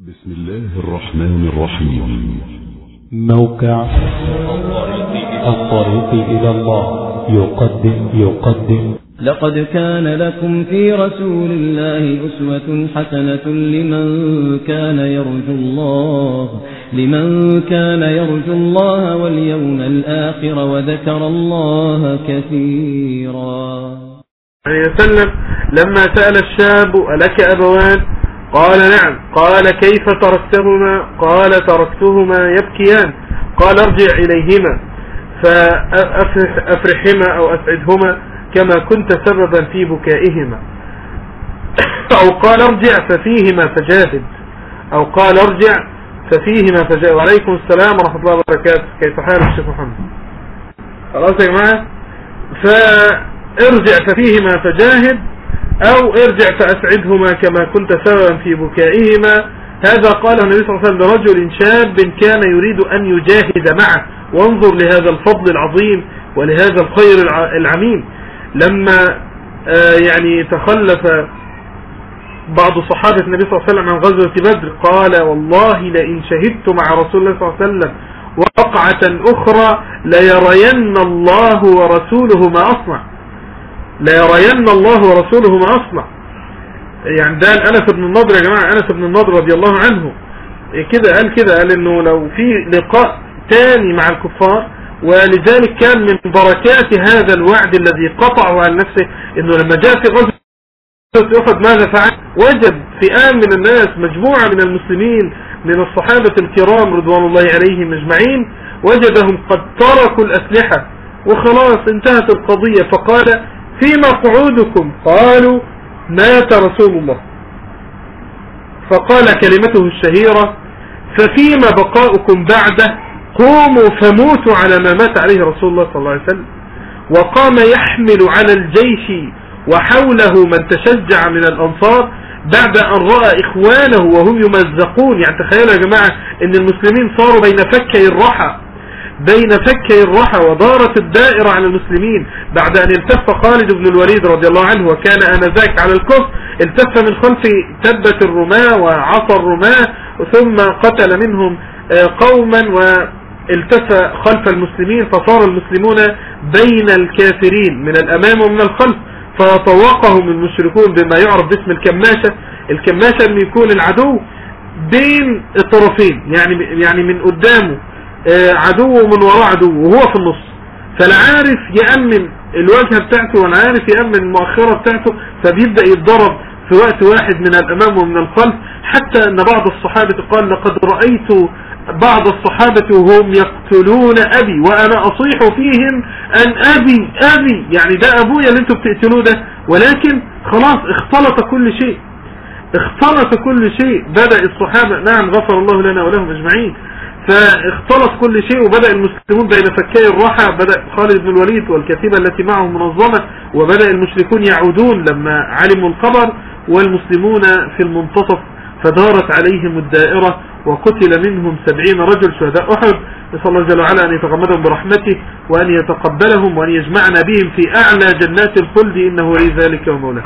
بسم الله الرحمن الرحيم. موقع الطريق إلى الله. يقدم يقدم. لقد كان لكم في رسول الله أسوة حسنة لمن كان يرجو الله لمن كان يرجو الله واليوم الآخر وذكر الله كثيرا. عليه وسلم لما سأل الشاب ألك أبوان؟ قال نعم. قال كيف تركتهما؟ قال تركتهما يبكيان. قال ارجع إليهما فأفرحهما أو أسعدهما كما كنت سببا في بكائهما. أو قال ارجع ففيهما فجاهد. أو قال ارجع ففيهما فجاهد. وعليكم السلام ورحمة الله وبركاته. كيف حال الشيخ محمد؟ خلاص يا جماعة. فارجع ففيهما فجاهد. أو ارجع فأسعدهما كما كنت سببا في بكائهما. هذا قاله النبي صلى الله عليه وسلم لرجل شاب كان يريد أن يجاهد معه. وانظر لهذا الفضل العظيم ولهذا الخير العميم. لما يعني تخلف بعض صحابة النبي صلى الله عليه وسلم عن غزوة بدر قال والله لئن شهدت مع رسول الله صلى الله عليه وسلم وقعة أخرى ليرين الله ورسوله ما اصنع ليرين الله ورسوله ما أصنع يعني ده أنس بن النضر يا جماعة أنس بن النضر رضي الله عنه. كده؟ قال كده قال إنه لو في لقاء تاني مع الكفار ولذلك كان من بركات هذا الوعد الذي قطعه عن نفسه إنه لما جاء في غزوة أحد ماذا فعل؟ وجد فئام من الناس مجموعة من المسلمين من الصحابة الكرام رضوان الله عليهم أجمعين وجدهم قد تركوا الأسلحة وخلاص انتهت القضية. فقال فيما قعودكم قالوا مات رسول الله. فقال كلمته الشهيرة ففيما بقاؤكم بعده قوموا فموتوا على ما مات عليه رسول الله صلى الله عليه وسلم. وقام يحمل على الجيش وحوله من تشجع من الأنصار بعد أن رأى إخوانه وهم يمزقون. يعني تخيلوا يا جماعة أن المسلمين صاروا بين فكي الرحى بين فكي الرحى ودارت الدائرة على المسلمين. بعد أن التف خالد بن الوليد رضي الله عنه وكان آنذاك على الكفر التف من خلف تبة الرماة وعصى الرماة ثم قتل منهم قوما والتف خلف المسلمين فصار المسلمون بين الكافرين. من الأمام ومن الخلف فطوقهم المشركون بما يعرف باسم الكماشة. الكماشة أن يكون العدو بين الطرفين يعني يعني من قدامه. عدو من وراء عدو وهو في النص. فلا عارف يأمن الواجهة بتاعته ولا عارف يأمن المؤخرة بتاعته فبيبدأ يتضرب في وقت واحد من الأمام ومن الخلف. حتى أن بعض الصحابة قال لقد رأيت بعض الصحابة وهم يقتلون أبي وأنا أصيح فيهم أن أبي أبي يعني ده أبويا اللي أنتوا بتقتلوه ده. ولكن خلاص اختلط كل شيء. اختلط كل شيء. بدأ الصحابة نعم غفر الله لنا ولهم أجمعين. فاختلط كل شيء وبدأ المسلمون بين فكي الرحى بدأ خالد بن الوليد والكتيبة التي معه منظمة وبدأ المشركون يعودون لما علموا الخبر والمسلمون في المنتصف فدارت عليهم الدائرة وقتل منهم سبعين رجل شهداء أحد. نسأل الله جل وعلا أن يتغمدهم برحمته وأن يتقبلهم وأن يجمعنا بهم في أعلى جنات الخلد إنه ولي ذلك ومولاه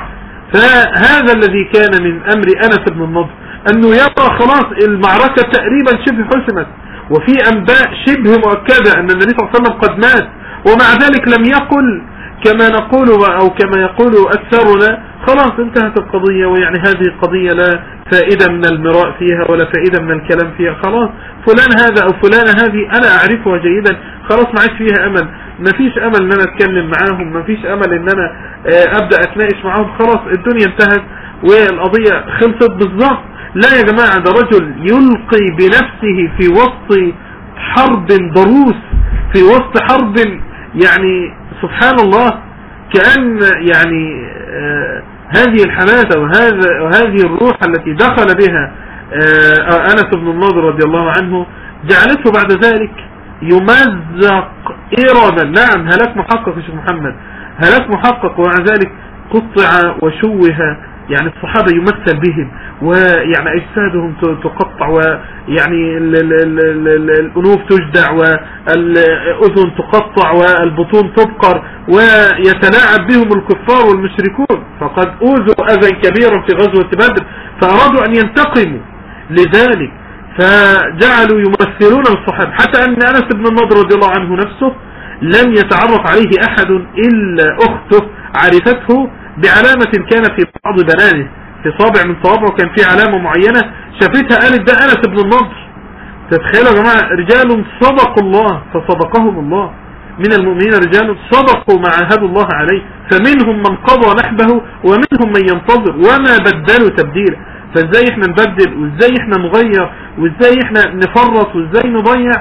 فهذا الذي كان من أمر أنس بن النضر. أنه يرى خلاص المعركة تقريبا شبه حسمت. وفي أنباء شبه مؤكدة أن النبي صلى الله عليه وسلم قد مات. ومع ذلك لم يقل كما نقول أو كما يقول أكثرنا خلاص انتهت القضية ويعني هذه القضية لا فائدة من المراء فيها ولا فائدة من الكلام فيها. خلاص فلان هذا أو فلانة هذه أنا أعرفها جيدا. خلاص ما عادش فيها أمل. ما فيش أمل أن أنا أتكلم معاهم ما فيش أمل أن أنا أبدأ أتناقش معاهم. خلاص الدنيا انتهت والقضية خلصت بالظبط. لا يا جماعة ده رجل يلقي بنفسه في وسط حرب ضروس في وسط حرب يعني سبحان الله كأن يعني آه هذه الحماسة وهذا وهذه الروح التي دخل بها آه أنس بن النضر رضي الله عنه جعلته بعد ذلك يمزق إرما نعم هلاك محقق يا شيخ محمد هلاك محقق ومع ذلك قطع وشوه يعني الصحابة يمثل بهم ويعني أجسادهم تقطع ويعني الأنوف تجدع والأذن تقطع والبطون تبقر ويتلاعب بهم الكفار والمشركون. فقد أوذوا أذى كبيرا في غزوة بدر فأرادوا أن ينتقموا لذلك فجعلوا يمثلون الصحابة. حتى أن أنس بن النضر رضي الله عنه نفسه لم يتعرف عليه أحد إلا أخته عرفته بعلامة كانت في بعض بنانه في صابع من صوابعه كان في علامة معينة شافتها قالت ده أنس بن النضر. تتخيلوا يا جماعة رجال صدقوا الله فصدقهم الله. من المؤمنين رجال صدقوا ما عاهدوا الله عليه فمنهم من قضى نحبه ومنهم من ينتظر وما بدلوا تبديلا فازاي إحنا نبدل وازاي إحنا نغير وازاي إحنا نفرط وازاي نضيع؟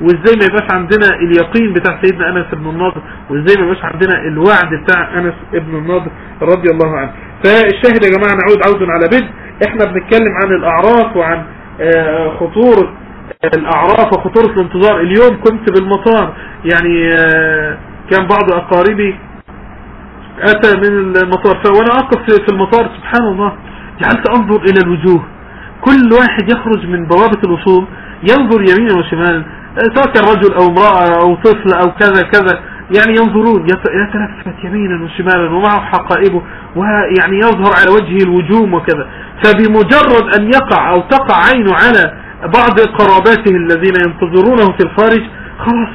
وازاي ما يبقاش عندنا اليقين بتاع سيدنا أنس بن النضر وازاي ما يبقاش عندنا الوعد بتاع أنس بن النضر رضي الله عنه؟ فالشاهد يا جماعة نعود عود على بدء إحنا بنتكلم عن الأعراف وعن آه، خطورة الأعراف وخطورة الانتظار. اليوم كنت بالمطار. يعني آه، كان بعض أقاربي أتى من المطار. وأنا أقف في المطار. سبحان الله. جعلت أنظر إلى الوجوه. كل واحد يخرج من بوابة الوصول ينظر يمينا وشمالا. سواء كان رجل أو امرأة أو طفل أو كذا كذا. يعني ينظرون يتلفت يمينا وشمالا ومعه حقائبه ويعني يظهر على وجهه الوجوم وكذا. فبمجرد أن يقع أو تقع عينه على بعض قراباته الذين ينتظرونه في الخارج خلاص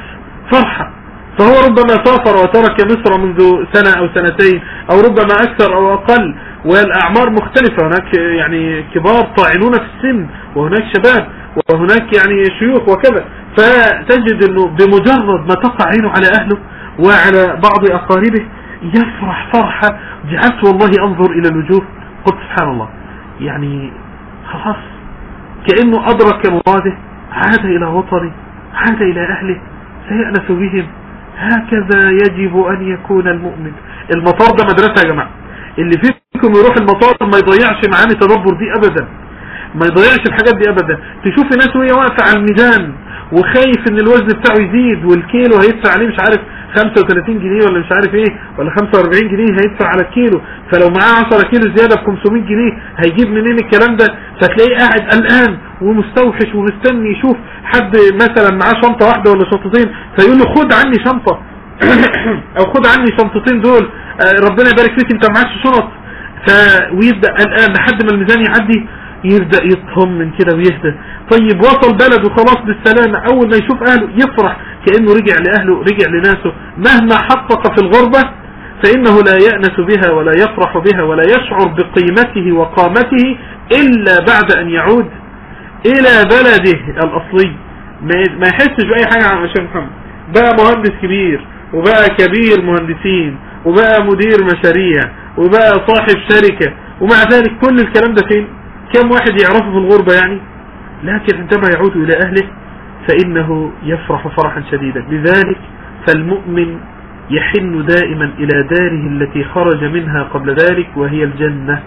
فرحة. فهو ربما سافر وترك مصر منذ سنة أو سنتين أو ربما أكثر أو أقل. والأعمار مختلفة. هناك يعني كبار طاعنون في السن وهناك شباب. وهناك يعني شيوخ وكذا. فتجد إنه بمجرد ما تقع عينه على أهله وعلى بعض أقاربه يفرح فرحة. جعلت والله أنظر إلى الوجوه. قلت سبحان الله. يعني خلاص. كأنه أدرك مراده عاد إلى وطنه. عاد إلى أهله. سيأنس بهم. هكذا يجب أن يكون المؤمن. المطار ده مدرسة يا جماعة. اللي فيكم يروح المطار ما يضيعش معاني تدبر دي ابدا. ما يضيعش الحاجات دي ابدا. تشوف ناس وهي واقفة على الميدان وخايف إن الوزن بتاعه يزيد والكيلو هيدفع عليه مش عارف 35 جنيه ولا مش عارف إيه ولا 45 جنيه هيدفع على الكيلو. فلو معاه 10 كيلو زيادة ب 500 جنيه هيجيب منين الكلام ده؟ فتلاقيه قاعد قلقان ومستوحش ومستني يشوف حد مثلا معاه شنطة واحدة ولا شنطتين فيقول له خد عني شنطة. أو خد عني شنطتين دول. ربنا يبارك فيك أنت معاش شنط. ف ويبدأ قلقان لحد ما الميزان يعدي. يبدأ يطمن كده ويهدى. طيب وصل بلده خلاص بالسلامة أول ما يشوف أهله يفرح كأنه رجع لأهله رجع لناسه. مهما حقق في الغربة فإنه لا يأنس بها ولا يفرح بها ولا يشعر بقيمته وقامته إلا بعد أن يعود إلى بلده الأصلي. ما يحسش بأي حاجة عن مشان محمد. بقى مهندس كبير وبقى كبير مهندسين وبقى مدير مشاريع وبقى صاحب شركة ومع ذلك كل الكلام ده فين؟ كم واحد يعرفه في الغربة يعني؟ لكن عندما يعود إلى أهله فإنه يفرح فرحا شديدا. لذلك فالمؤمن يحن دائما إلى داره التي خرج منها قبل ذلك وهي الجنة.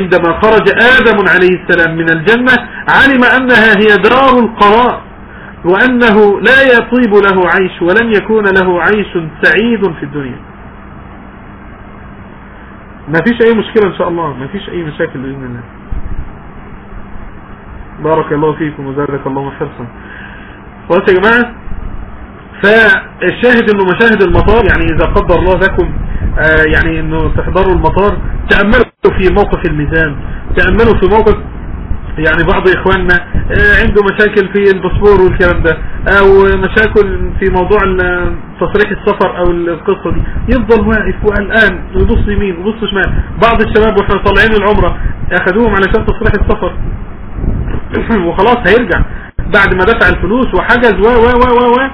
عندما خرج آدم عليه السلام من الجنة علم أنها هي دار القرار وأنه لا يطيب له عيش ولن يكون له عيش سعيد في الدنيا. ما فيش أي مشكلة إن شاء الله ما فيش أي مشاكل بإذن الله. بارك الله فيكم وزادك الله حرصا. خلاص يا جماعة فالشاهد إنه مشاهد المطار يعني إذا قدر الله لكم آه يعني إنه تحضروا المطار تأملوا في موقف الميزان تأملوا في موقف يعني بعض إخواننا آه عنده مشاكل في الباسبور والكلام ده أو مشاكل في موضوع تصريح السفر أو القصة دي. يفضل واقف وقلقان ويبص يمين ويبص شمال. بعض الشباب وإحنا طالعين العمرة اخدوهم علشان تصريح السفر. وخلاص هيرجع بعد ما دفع الفلوس وحجز و و و و و.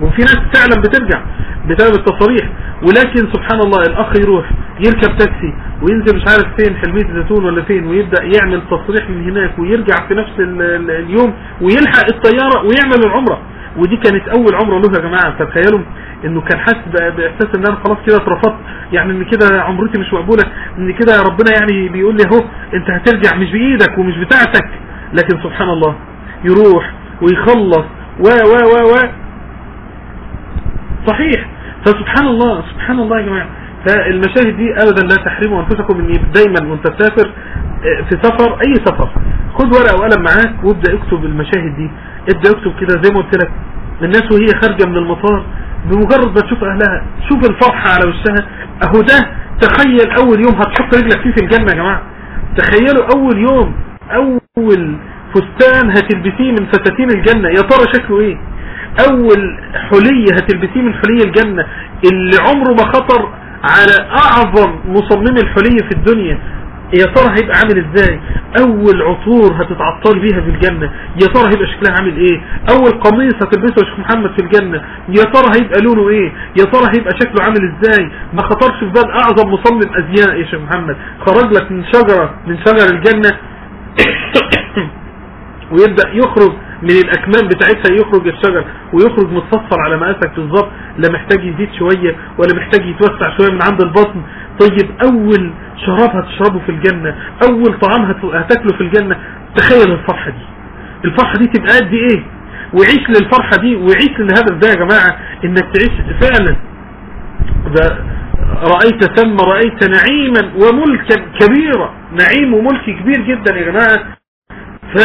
وفي ناس فعلا بترجع بسبب التصاريح ولكن سبحان الله الأخ يروح يركب تاكسي وينزل مش عارف فين حلمية الزيتون ولا فين ويبدأ يعمل تصريح من هناك ويرجع في نفس اليوم ويلحق الطيارة ويعمل العمرة. ودي كانت أول عمرة له يا جماعة. فتخيلوا إنه كان حاسس بإحساس إن أنا خلاص كده اترفضت. يعني إن كده عمرتي مش مقبولة. إن كده ربنا يعني بيقول لي أهو أنت هترجع مش بإيدك ومش بتاعتك. لكن سبحان الله يروح ويخلص و و و و. صحيح. فسبحان الله سبحان الله يا جماعة. فالمشاهد دي ابدا لا تحرموا أنفسكم ان دايما وأنت تسافر في سفر أي سفر. خد ورقة وقلم معاك وابدأ اكتب المشاهد دي. ابدأ اكتب كده زي ما قلت لك. الناس وهي خارجة من المطار بمجرد ما تشوف أهلها شوف الفرحة على وشها. أهو ده تخيل أول يوم هتحط رجلك فيه في الجنة يا جماعة. تخيلوا أول يوم أول أول فستان هتلبسيه من فساتين الجنة يا ترى شكله إيه؟ أول حلية هتلبسيه من حلي الجنة اللي عمره ما خطر على أعظم مصمم الحلي في الدنيا يا ترى هيبقى عامل إزاي؟ أول عطور هتتعطر بيها في الجنة يا ترى هيبقى شكلها عامل إيه؟ أول قميص هتلبسه شيخ محمد في الجنة يا ترى هيبقى لونه إيه؟ يا ترى هيبقى شكله عامل إزاي؟ ما خطرش في بال أعظم مصمم أزياء يا شيخ محمد خرج لك من شجرة من شجر الجنة ويبدأ يخرج من الأكمام بتاعتها يخرج الشجر ويخرج متصفر على مقاسك بالظبط لا محتاج يزيد شوية ولا محتاج يتوسع شوية من عند البطن. طيب أول شراب هتشربه في الجنة أول طعام هت- هتاكله في الجنة تخيل الفرحة دي. الفرحة دي تبقى قد إيه؟ وعيش للفرحة دي وعيش للهدف ده يا جماعة؟ إنك تعيش فعلا. ده رأيت ثم رأيت نعيما وملكا كبيرا. نعيم وملك كبير جدا يا جماعة. ف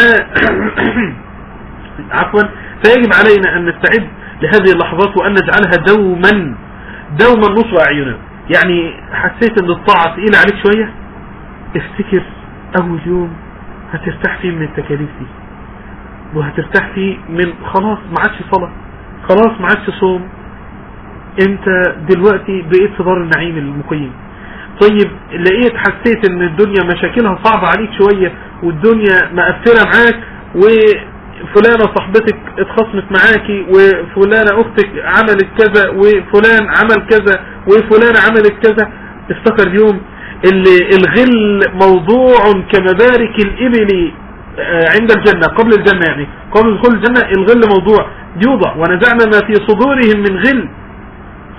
عفوا. فيجب علينا أن نستعد لهذه اللحظات وأن نجعلها دوما دوما نصب أعيننا. يعني حسيت أن الطاعة تقيلة عليك شوية؟ افتكر أول يوم هترتاح فيه من التكاليف دي. وهترتاح فيه من خلاص ما عادش صلاة خلاص ما عادش صوم انت دلوقتي بقيت في دار النعيم المقيم. طيب لقيت حسيت ان الدنيا مشاكلها صعبة عليك شوية والدنيا مقفلة معاك وفلانة صاحبتك اتخصمت معاكي وفلانة أختك عملت كذا وفلان عمل كذا وفلانة عملت كذا. افتكر اليوم اللي الغل موضوع كمبارك الإبل آه، عند الجنة قبل الجنة يعني. قبل دخول الجنة الغل موضوع يوضع ونزعنا ما في صدورهم من غل.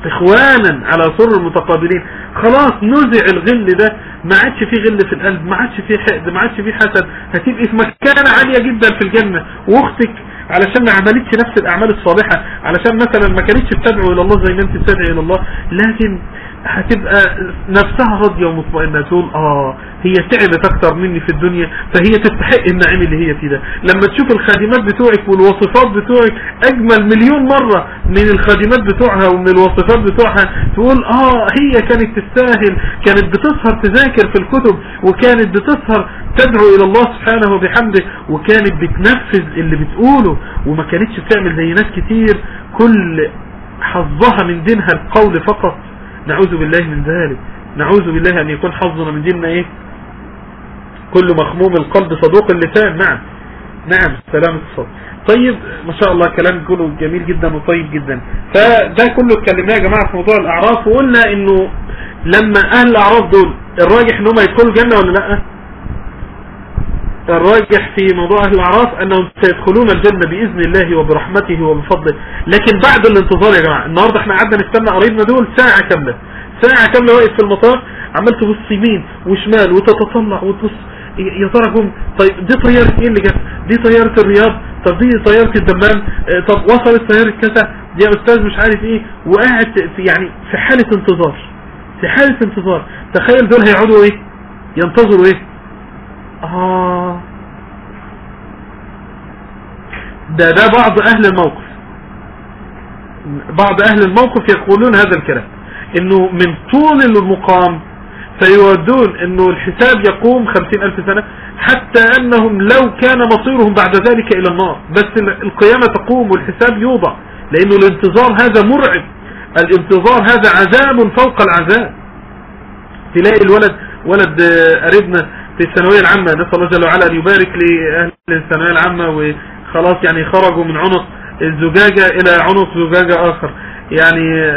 إخوانا على سر متقابلين خلاص نزع الغل ده. ما عادش فيه غل في القلب ما عادش فيه حقد ما عادش فيه حسد. هتبقي في مكانة عالية جدا في الجنة. وأختك علشان ما عملتش نفس الأعمال الصالحة علشان مثلا ما كانتش بتدعو إلى الله زي ما أنت بتدعي إلى الله. لكن هتبقى نفسها راضية ومطمئنة تقول آه هي تعبت أكتر مني في الدنيا فهي تستحق النعيم اللي هي فيه ده. لما تشوف الخادمات بتوعك والوصفات بتوعك أجمل مليون مرة من الخادمات بتوعها ومن الوصفات بتوعها تقول آه هي كانت تستاهل كانت بتسهر تذاكر في الكتب وكانت بتسهر تدعو إلى الله سبحانه وبحمده وكانت بتنفذ اللي بتقوله وما كانتش بتعمل زي ناس كتير كل حظها من دينها القول فقط. نعوذ بالله من ذلك. نعوذ بالله أن يكون حظنا من ديننا إيه؟ كل مخموم القلب صدوق اللسان. نعم. نعم سلامة الصوت طيب ما شاء الله كلام كله جميل جدا وطيب جدا. فده كله اتكلمناه يا جماعة في موضوع الأعراف وقلنا إنه لما أهل الأعراف دول الراجح إنهم يدخلوا الجنة ولا لأ؟ الراجح في موضوع أهل الأعراف أنهم سيدخلون الجنة بإذن الله وبرحمته وبفضله. لكن بعد الانتظار يا جماعة النهاردة إحنا قعدنا نستنى قريبنا دول ساعة كاملة. ساعة كاملة واقف في المطار عمال تبص يمين وشمال وتتطلع وتبص. يا ترى جم؟ طيب دي طيارة إيه اللي جت؟ دي طيارة الرياض؟ طب دي طيارة الدمام؟ آه طب وصلت طيارة كذا؟ يا أستاذ مش عارف إيه. وقاعد يعني في حالة انتظار. في حالة انتظار. تخيل دول هيقعدوا إيه؟ ينتظروا إيه؟ آه. ده ده بعض أهل الموقف. بعض أهل الموقف يقولون هذا الكلام إنه من طول المقام فيودون إنه الحساب يقوم خمسين ألف سنة حتى أنهم لو كان مصيرهم بعد ذلك إلى النار بس القيامة تقوم والحساب يوضع لأنه الانتظار هذا مرعب الانتظار هذا عذاب فوق العذاب. تلاقي الولد ولد قريبنا في الثانوية العامة. نسأل الله جل وعلا أن يبارك لأهل الثانوية العامة وخلاص يعني خرجوا من عنق الزجاجة إلى عنق زجاجة آخر. يعني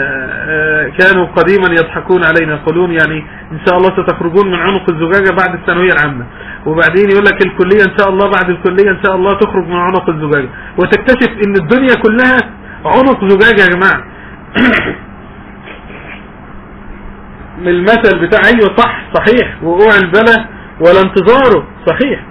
كانوا قديما يضحكون علينا يقولون يعني إن شاء الله ستخرجون من عنق الزجاجة بعد الثانوية العامة. وبعدين يقول لك الكلية إن شاء الله بعد الكلية إن شاء الله تخرج من عنق الزجاجة. وتكتشف إن الدنيا كلها عنق زجاجة يا جماعة. المثل بتاع أيوه صح صحيح. وقوع البلا ولا انتظاره. صحيح.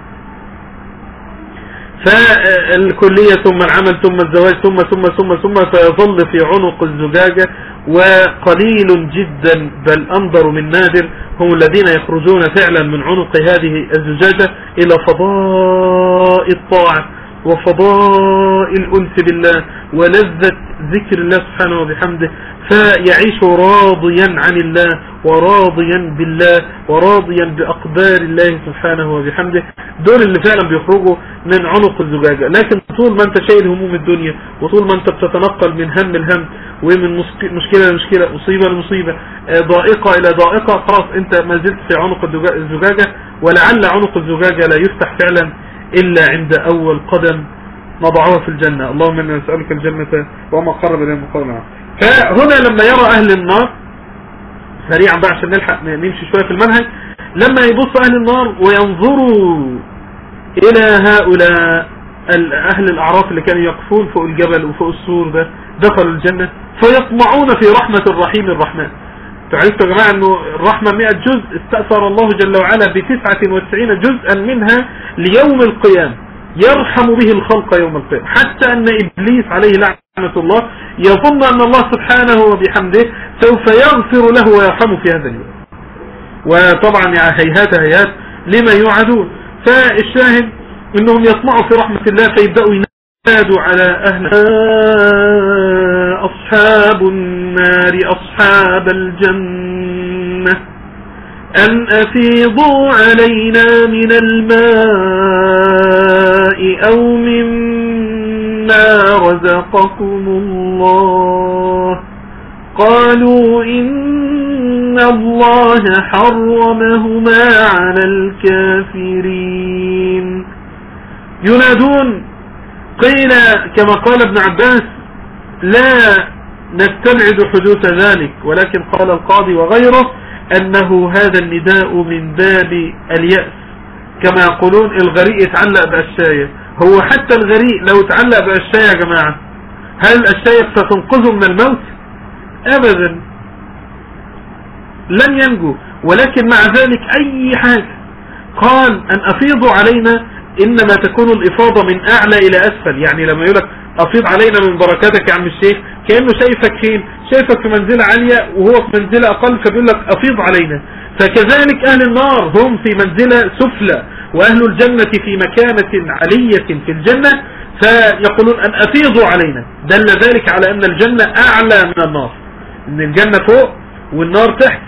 فالكلية ثم العمل ثم الزواج ثم ثم ثم ثم فيظل في عنق الزجاجة وقليل جدا بل أنظر من نادر هم الذين يخرجون فعلا من عنق هذه الزجاجة إلى فضاء الطاعة. وفضاء الأنس بالله ولذة ذكر الله سبحانه وبحمده فيعيش راضيا عن الله وراضيا بالله وراضيا بأقدار الله سبحانه وبحمده. دول اللي فعلا بيخرجوا من عنق الزجاجة. لكن طول ما أنت شايل هموم الدنيا وطول ما أنت بتتنقل من هم لهم ومن مشكلة لمشكلة مصيبة لمصيبة آه، ضائقة إلى ضائقة خلاص أنت ما زلت في عنق الزجا- الزجاجة. ولعل عنق الزجاجة لا يفتح فعلا إلا عند أول قدم نضعها في الجنة. اللهم إنا نسألك الجنة وما قرب إليه من قول فهنا لما يرى أهل النار سريعا بقى عشان نلحق نمشي شوية في المنهج لما يبص أهل النار وينظروا إلى هؤلاء أهل الأعراف اللي كانوا يقفون فوق الجبل وفوق السور ده دخلوا الجنة فيطمعون في رحمة الرحيم الرحمن. تعرفتوا يا جماعة أنه الرحمة 100 جزء استأثر الله جل وعلا ب 99 جزءا منها ليوم القيامة. يرحم به الخلق يوم القيامة. حتى أن إبليس عليه لعنة الله يظن أن الله سبحانه وبحمده سوف يغفر له ويرحمه في هذا اليوم. وطبعا يا هيهات هيهات لما يوعدون. فالشاهد إنهم يطمعوا في رحمة الله فيبدأوا ينادوا على أهل أصحاب النار أصحاب الجنة. ان أفيضوا علينا من الماء أو مما رزقكم الله؟ قالوا إن الله حرمهما على الكافرين. ينادون قيل كما قال ابن عباس لا نستبعد حدوث ذلك ولكن قال القاضي وغيره أنه هذا النداء من باب اليأس. كما يقولون الغريق يتعلق بأشاية هو حتى الغريق لو تعلق بأشاية يا جماعة هل الأشاية ستنقذه من الموت؟ ابدا. لن ينجو. ولكن مع ذلك أي حاجة قال أن أفيضوا علينا إنما تكون الإفاضة من أعلى إلى أسفل. يعني لما يقولك أفيض علينا من بركاتك يا عم الشيخ. كأنه شايفك فين؟ شايفك في منزلة عالية وهو في منزلة أقل فبيقول لك أفيض علينا. فكذلك أهل النار هم في منزلة سفلى وأهل الجنة في مكانة علية في الجنة فيقولون أن أفيضوا علينا. دل ذلك على أن الجنة أعلى من النار. إن الجنة فوق والنار تحت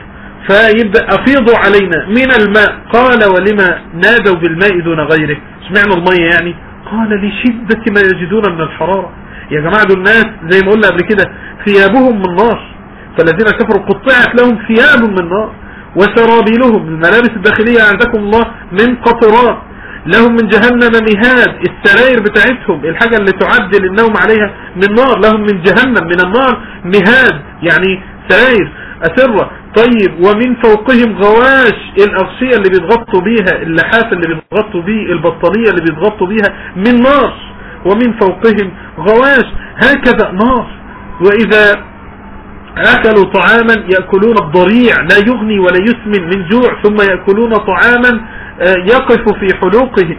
فيبدأ أفيضوا علينا. من الماء؟ قال ولما نادوا بالماء دون غيره. اشمعنى المية يعني؟ قال لشدة ما يجدون من الحرارة. يا جماعة دول الناس زي ما قلنا قبل كده ثيابهم من نار. فالذين كفروا قطعت لهم ثياب من نار. وسرابيلهم الملابس الداخلية عندكم الله من قطرات لهم من جهنم مهاد السراير بتاعتهم الحاجة اللي تعد للنوم عليها من نار. لهم من جهنم من النار مهاد يعني سراير أسرة. طيب ومن فوقهم غواش الأغشية اللي بيتغطوا بيها اللحاف اللي بيتغطوا بيه البطانية اللي بيتغطوا بيها من نار. ومن فوقهم غواش هكذا نار. وإذا أكلوا طعاما يأكلون الضريع لا يغني ولا يسمن من جوع ثم يأكلون طعاما يقف في حلوقه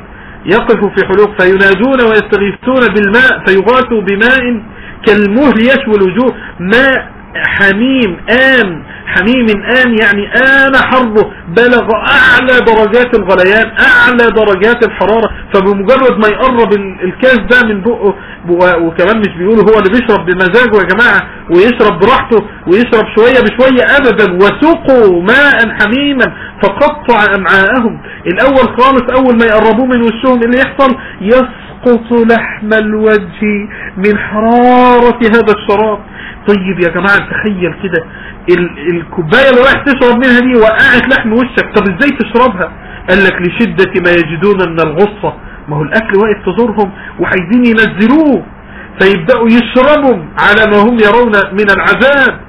يقف في حلوق فينادون ويستغيثون بالماء فيغاثوا بماء كالمهل يشوي الوجوه. ماء حميم آن حميم آن يعني آن حره بلغ أعلى درجات الغليان أعلى درجات الحرارة. فبمجرد ما يقرب الكاس ده من بقه وكمان مش بيقولوا هو اللي بيشرب بمزاجه يا جماعة ويشرب براحته ويشرب شوية بشوية أبدا وسقوا ماء حميما فقطع أمعاءهم. الأول خالص أول ما يقربوه من وشهم اللي يحصل؟ يسقط لحم الوجه من حرارة هذا الشراب. طيب يا جماعة تخيل كده الكوباية اللي رايح تشرب منها دي وقعت لحم وشك. طب إزاي تشربها؟ قال لك لشدة ما يجدون من الغصة ما هو الأكل واقف تزورهم وعايزين ينزلوه فيبدأوا يشربوا على ما هم يرون من العذاب.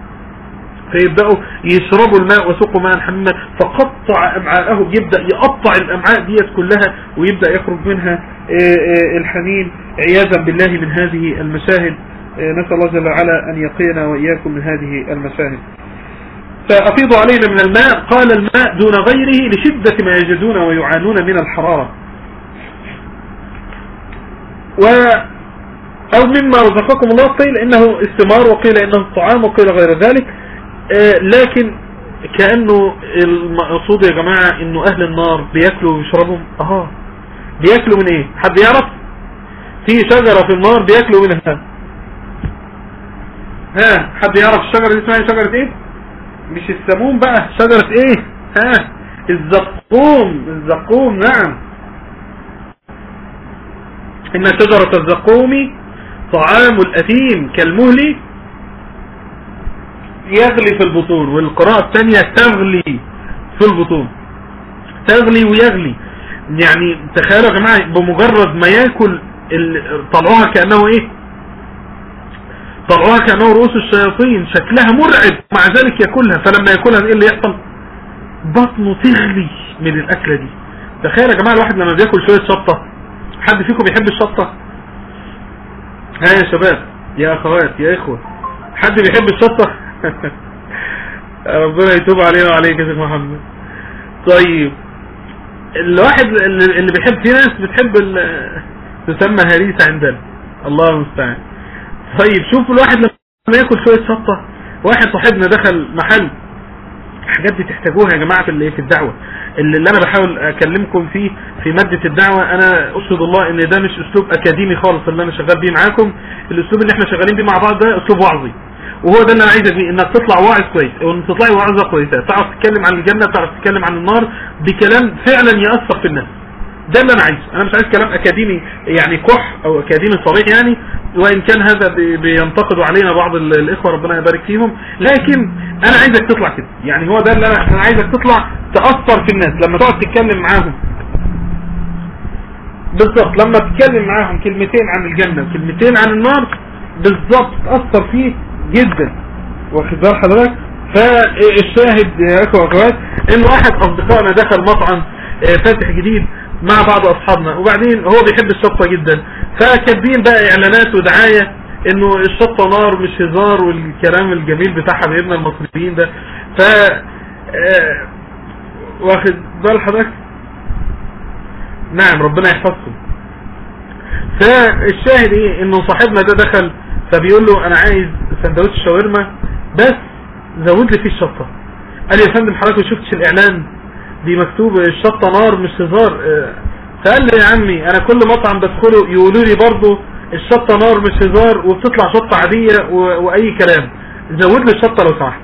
فيبدأوا يشربوا الماء وسقوا ماء حميما فقطع امعاءهم يبدأ يقطع الأمعاء ديت كلها ويبدأ يخرج منها الحنين عياذا بالله من هذه المشاهد نسأل الله جل وعلا أن يقينا وإياكم من هذه المشاهد فأفيضوا علينا من الماء. قال الماء دون غيره لشدة ما يجدون ويعانون من الحرارة. و أو مما رزقكم الله قيل إنه استمار وقيل إنه الطعام وقيل غير ذلك. لكن كأنه المقصود يا جماعة إنه أهل النار بيأكلوا ويشربوا. أها. بيأكلوا من إيه؟ حد يعرف؟ في شجرة في النار بيأكلوا منها. ها حد يعرف الشجرة دي اسمها شجرة إيه؟ مش السموم بقى شجرة إيه؟ ها الزقوم. الزقوم نعم. إن شجرة الزقوم طعام الأثيم كالمهل يغلي في البطون والقراءة الثانية تغلي في البطون. تغلي ويغلي. يعني تخيلوا يا جماعة بمجرد ما ياكل طلعوها كأنه إيه؟ طلعوها كأنه رؤوس الشياطين. شكلها مرعب مع ذلك ياكلها. فلما ياكلها إيه اللي يحصل؟ بطنه تغلي من الأكلة دي. تخيل يا جماعة الواحد لما بياكل شوية شطة حد فيكم بيحب الشطة؟ ها يا شباب يا أخوات يا إخوة حد بيحب الشطة؟ ربنا يتوب علينا وعليك يا شيخ محمد. طيب الواحد اللي بيحب في ناس بتحب تسمى هريسة عندنا. الله المستعان. طيب شوفوا الواحد لما ياكل شوية شطة واحد صاحبنا دخل محل. الحاجات دي تحتاجوها يا جماعة في في الدعوة. اللي, اللي أنا بحاول أكلمكم فيه في مادة الدعوة أنا اشهد الله إن ده مش أسلوب أكاديمي خالص اللي أنا شغال بيه معاكم. الأسلوب اللي إحنا شغالين بيه مع بعض ده أسلوب وعظي. وهو ده اللي أنا عايزك فيه إنك تطلع واعظ كويس أو إنك تطلعي واعظة كويسة تعرف تتكلم عن الجنة تعرف تتكلم عن النار بكلام فعلا يأثر في الناس. ده اللي أنا عايزه. أنا مش عايز كلام أكاديمي يعني كح أو أكاديمي صريح يعني وإن كان هذا بي- بينتقدوا علينا بعض ال- الإخوة ربنا يبارك فيهم. لكن أنا عايزك تطلع كده. يعني هو ده اللي أنا أنا عايزك تطلع تأثر في الناس. لما تقعد تتكلم معاهم. بالظبط. لما تتكلم معاهم كلمتين عن الجنة وكلمتين عن النار بالظبط تأثر فيه جدا. واخد بال حضرتك؟ فالشاهد يا أخوة وأخوات إن واحد أصدقائنا دخل مطعم آه، فاتح جديد مع بعض أصحابنا وبعدين هو بيحب الشطة جدا. فكاتبين بقى إعلانات ودعاية إنه الشطة نار مش هزار والكلام الجميل بتاع حبايبنا المصريين ده. ف آه، واخد بال حضرتك؟ نعم ربنا يحفظكم. فالشاهد إيه؟ إنه صاحبنا ده دخل فبيقول له أنا عايز سندوتش شاورما بس زود لي فيه الشطة. قال لي يا فندم حضرتك ما شفتش الإعلان؟ دي مكتوب الشطة نار مش هزار. آه، فقال لي يا عمي أنا كل مطعم بدخله يقولوا لي برضه الشطة نار مش هزار وبتطلع شطة عادية و... وأي كلام. زود لي الشطة لو سمحت.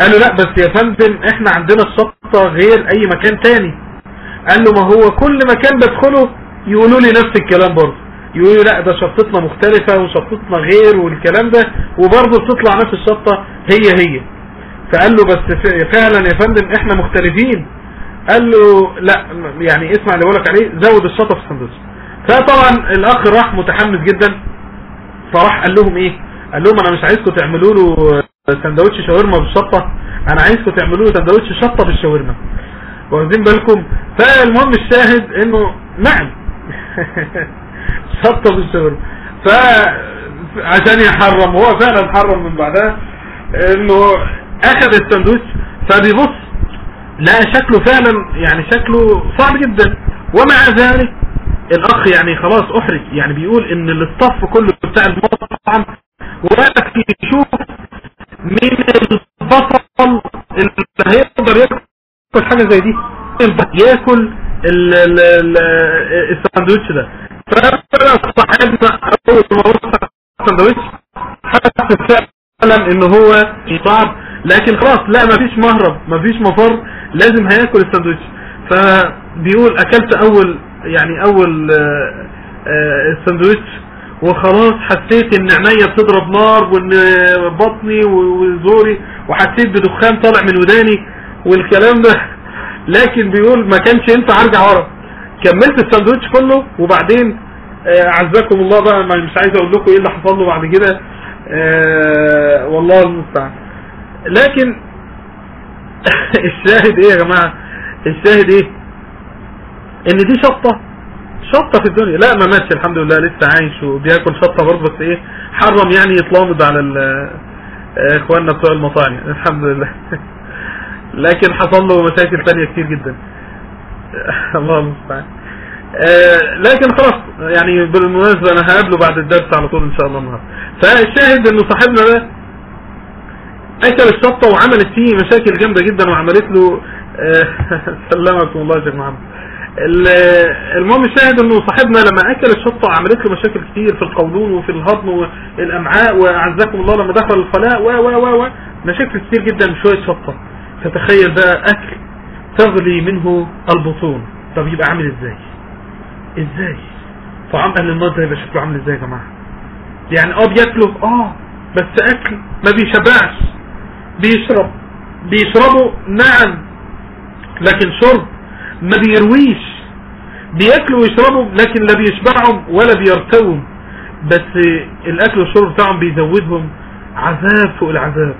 قال له لا بس يا فندم إحنا عندنا الشطة غير أي مكان تاني. قال له ما هو كل مكان بدخله يقولوا لي نفس الكلام برضه. يقولوا لا ده شطتنا مختلفة وشطتنا غير والكلام ده وبرضه بتطلع نفس الشطة هي هي. فقال له بس فعلا يا فندم إحنا مختلفين. قال له لا يعني اسمع اللي بقولك عليه زود الشطة في السندوتش. فطبعا الأخ راح متحمس جدا. فراح قال لهم إيه؟ قال لهم أنا مش عايزكم تعملوا له سندوتش شاورما بالشطة. أنا عايزكم تعملوا له سندوتش شطة بالشاورما. واخدين بالكم؟ فالمهم الشاهد إنه نعم. شطة بالشاورما فعشان يحرم هو فعلا حرم من بعدها إنه أخذ السندوتش فبيبص لقى شكله فعلا يعني شكله صعب جدا. ومع ذلك الأخ يعني خلاص أحرج. يعني بيقول إن الاستاف كله بتاع المطعم واقف يشوف مين البطل اللي هيقدر ياكل حاجة زي دي ياكل ال- ال- ال- الساندوتش ده. فصاحبنا اول ما وصل الساندوتش حس فعلا ان هو صعب لكن خلاص لا مفيش مهرب مفيش مفر لازم هياكل الساندوتش فبيقول أكلت أول يعني أول آه، آه، الساندوتش وخلاص حسيت إن عينيا بتضرب نار وإن بطني وزوري وحسيت بدخان طالع من وداني والكلام ده. لكن بيقول ما كانش ينفع أرجع ورا. كملت الساندوتش كله وبعدين آه، عزكم الله بقى مش عايز أقول لكم إيه اللي حصل له بعد كده. آه، والله المستعان. لكن الشاهد إيه يا جماعة؟ الشاهد إيه؟ إن دي شطة شطة في الدنيا. لا ما ماتش الحمد لله لسه عايش وبياكل شطة برضه بس إيه حرم يعني يتلامض على آه، إخواننا بتوع المطاعم الحمد لله. لكن حصل له مشاكل تانية كتير جدا. الله المستعان. آه، لكن خلاص يعني بالمناسبة أنا هقابله بعد الدرس على طول إن شاء الله النهارده. فالشاهد إنه صاحبنا ده أكل الشطة وعملت فيه مشاكل جامدة جدا وعملت له آه، سلمكم الله يا شيخ محمد. ال- المهم الشاهد إنه صاحبنا لما أكل الشطة عملت له مشاكل كتير في القولون وفي الهضم والأمعاء وأعزكم الله لما دخل الخلاء و و و مشاكل كتير جدا من شوية شطة. فتخيل بقى أكل تغلي منه البطون. طب يبقى عامل إزاي؟ إزاي؟ طعام أهل النار ده يبقى شكله عامل إزاي يا جماعة؟ يعني آه بياكلوا آه بس أكل ما بيشبعش. بيشرب بيشربوا نعم لكن شرب ما بيرويش. بياكلوا ويشربوا لكن لا بيشبعهم ولا بيرتوهم. بس الأكل والشرب بتاعهم بيزودهم عذاب فوق العذاب.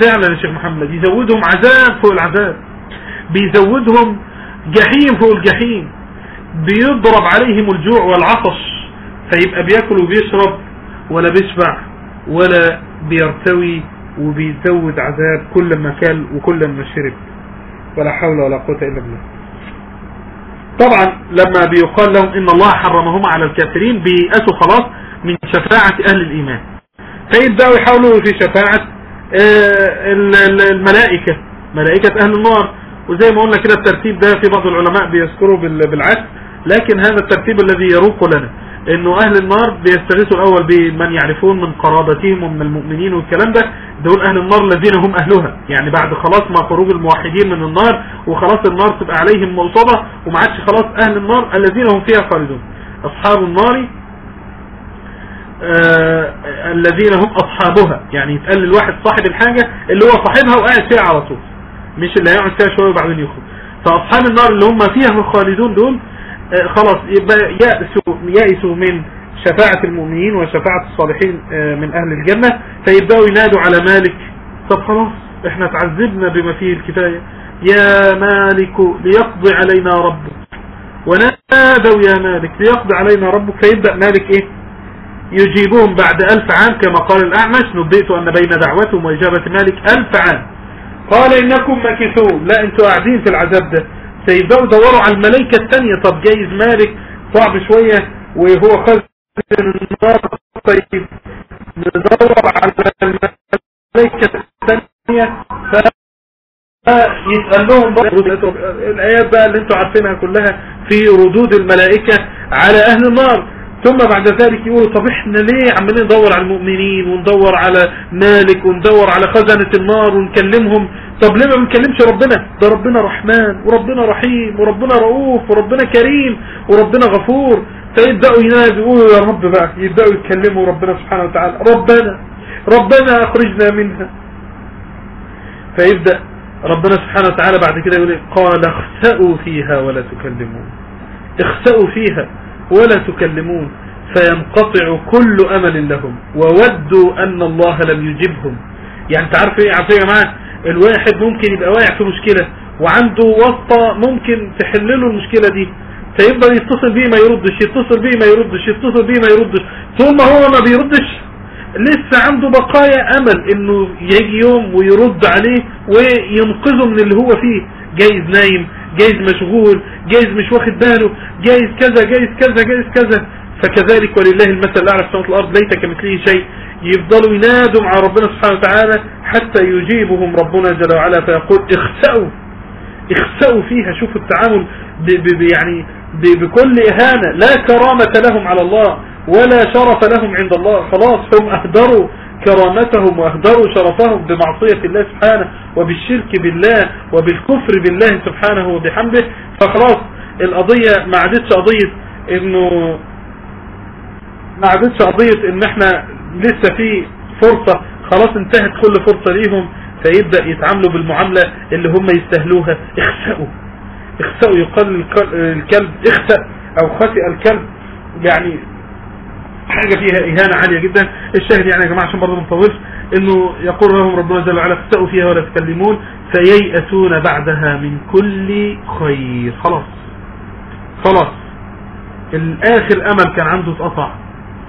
فعلا يا شيخ محمد يزودهم عذاب فوق العذاب. بيزودهم جحيم فوق الجحيم بيضرب عليهم الجوع والعطش فيبقى بياكل وبيشرب ولا بيشبع ولا بيرتوي وبيزود عذاب كل ما كل وكل ما شرب ولا حول ولا قوة إلا بالله. طبعا لما بيقال لهم إن الله حرمهما على الكافرين بيأسوا خلاص من شفاعة أهل الإيمان. فيبدأوا يحاولوا في شفاعة آه، ال- ال- الملائكة ملائكة أهل النار. وزي ما قلنا كده الترتيب ده في بعض العلماء بيذكروا بال- بالعكس لكن هذا الترتيب الذي يروق لنا إنه أهل النار بيستغيثوا الأول بمن يعرفون من قرابتهم ومن المؤمنين والكلام ده دول أهل النار الذين هم أهلها يعني بعد خلاص ما خروج الموحدين من النار وخلاص النار تبقى عليهم موصبة وما عادش خلاص أهل النار الذين هم فيها خالدون. أصحاب النار آه الذين هم أصحابها يعني يتقال للواحد صاحب الحاجة اللي هو صاحبها وقاعد فيها على طول. مش اللي هيقعد فيها شوية وبعدين يخرج. فأصحاب النار اللي هم فيها خالدون دول آه خلاص يبقى يأسوا, يأسوا من شفاعة المؤمنين وشفاعة الصالحين آه من أهل الجنة فيبدأوا ينادوا على مالك. طب خلاص إحنا تعذبنا بما فيه الكفاية. يا مالك ليقضي علينا ربك. ونادوا يا مالك ليقضي علينا ربك. فيبدأ مالك إيه؟ يجيبهم بعد ألف عام كما قال الأعمش. نبئت أن بين دعوتهم وإجابة مالك ألف عام. قال إنكم مكثون. لا أنتوا قاعدين في العذاب ده. سيبدأوا يدوروا على الملائكة الثانية طب جايز مالك؟ صعب شوية. وهو خزن النار. طيب ندور على الملائكة الثانية يسأل لهم الآيات بقى اللي أنتوا عارفينها كلها في ردود الملائكة على أهل النار. ثم بعد ذلك يقولوا طب إحنا ليه عمالين ندور على المؤمنين وندور على مالك وندور على خزنة النار ونكلمهم؟ طب ليه ما بنكلمش ربنا؟ ده ربنا رحمن وربنا رحيم وربنا رؤوف وربنا كريم وربنا غفور. فيبدأوا ينادوا يقولوا يا رب بقى يبدأوا يتكلموا ربنا سبحانه وتعالى. ربنا ربنا أخرجنا منها. فيبدأ ربنا سبحانه وتعالى بعد كده يقول قال اخسأوا فيها ولا تكلمون. اخسأوا فيها. ولا تكلمون فينقطع كل أمل لهم وودوا أن الله لم يجبهم. يعني انت عارف إيه عارف يا جماعة الواحد ممكن يبقى واقع في مشكلة وعنده واسطة ممكن تحل له المشكلة دي. فيفضل يتصل بيه ما يردش يتصل بيه ما يردش يتصل بيه ما يردش. ما هو ما بيردش. لسه عنده بقايا أمل إنه يجي يوم ويرد عليه وينقذه من اللي هو فيه. جايز نايم جايز مشغول جايز مش واخد باله جايز كذا جايز كذا جايز كذا. فكذلك ولله المثل الاعلى في سماوات الأرض ليس كمثله شيء. يفضلوا ينادوا مع ربنا سبحانه وتعالى حتى يجيبهم ربنا جل وعلا فيقول اخسأوا. اخسأوا فيها شوفوا التعامل ب ب يعني ب بكل إهانة. لا كرامة لهم على الله ولا شرف لهم عند الله. خلاص هم أهدروا. كرامتهم وأهدروا شرفهم بمعصية الله سبحانه وبالشرك بالله وبالكفر بالله سبحانه وبحمده. فخلاص القضية ما عادتش قضية إنه ما عادتش قضية إن إحنا لسه في فرصة. خلاص انتهت كل فرصة ليهم فيبدأ يتعاملوا بالمعاملة اللي هم يستهلوها اخسأوا. اخسأوا يقال الكلب. اخسأ أو خسئ الكلب. يعني حاجة فيها إهانة عالية جدا. الشاهد يعني يا جماعة عشان برضه ما نطولش إنه يقول لهم ربنا جل وعلا اخسأوا فيها ولا تكلمون فييأسون بعدها من كل خير. خلاص. خلاص. الآخر أمل كان عنده اتقطع.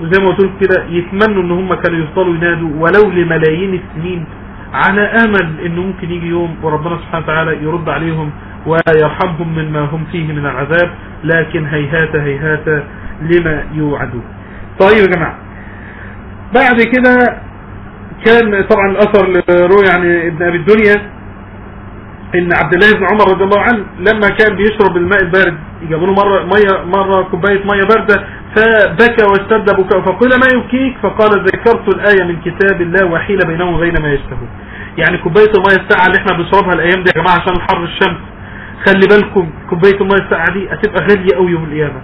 وزي ما قلت لكم كده يتمنوا إن هم كانوا يفضلوا ينادوا ولو لملايين السنين على أمل انه ممكن يجي يوم وربنا سبحانه وتعالى يرد عليهم ويرحمهم مما هم فيه من العذاب. لكن هيهات هيهات لما يوعدون. طيب يا جماعة. بعد كده كان طبعا الاثر اللي روي عن ابن أبي الدنيا إن عبد الله بن عمر رضي الله عنه لما كان بيشرب الماء البارد يجيبوا له مره ميه مرة كوباية مية باردة فبكى واشتد بكاء فقيل ما يبكيك؟ فقال ذكرت الآية من كتاب الله وحيل بينهم وبين ما يشتهون يعني كوباية المية الساقعه اللي إحنا بنشربها الأيام دي يا جماعة عشان حر الشمس. خلي بالكم كوباية المية الساقعه دي هتبقى غالية قوي يوم القيامة.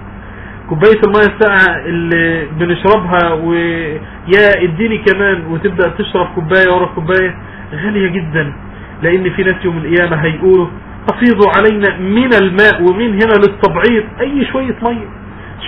كوباية الميه الساقعة اللي بنشربها ويا اديني كمان وتبدأ تشرب كوباية ورا كوباية غالية جدا لأن في ناس يوم القيامة هيقولوا افيضوا علينا من الماء ومن هنا للتبعيض أي شوية مية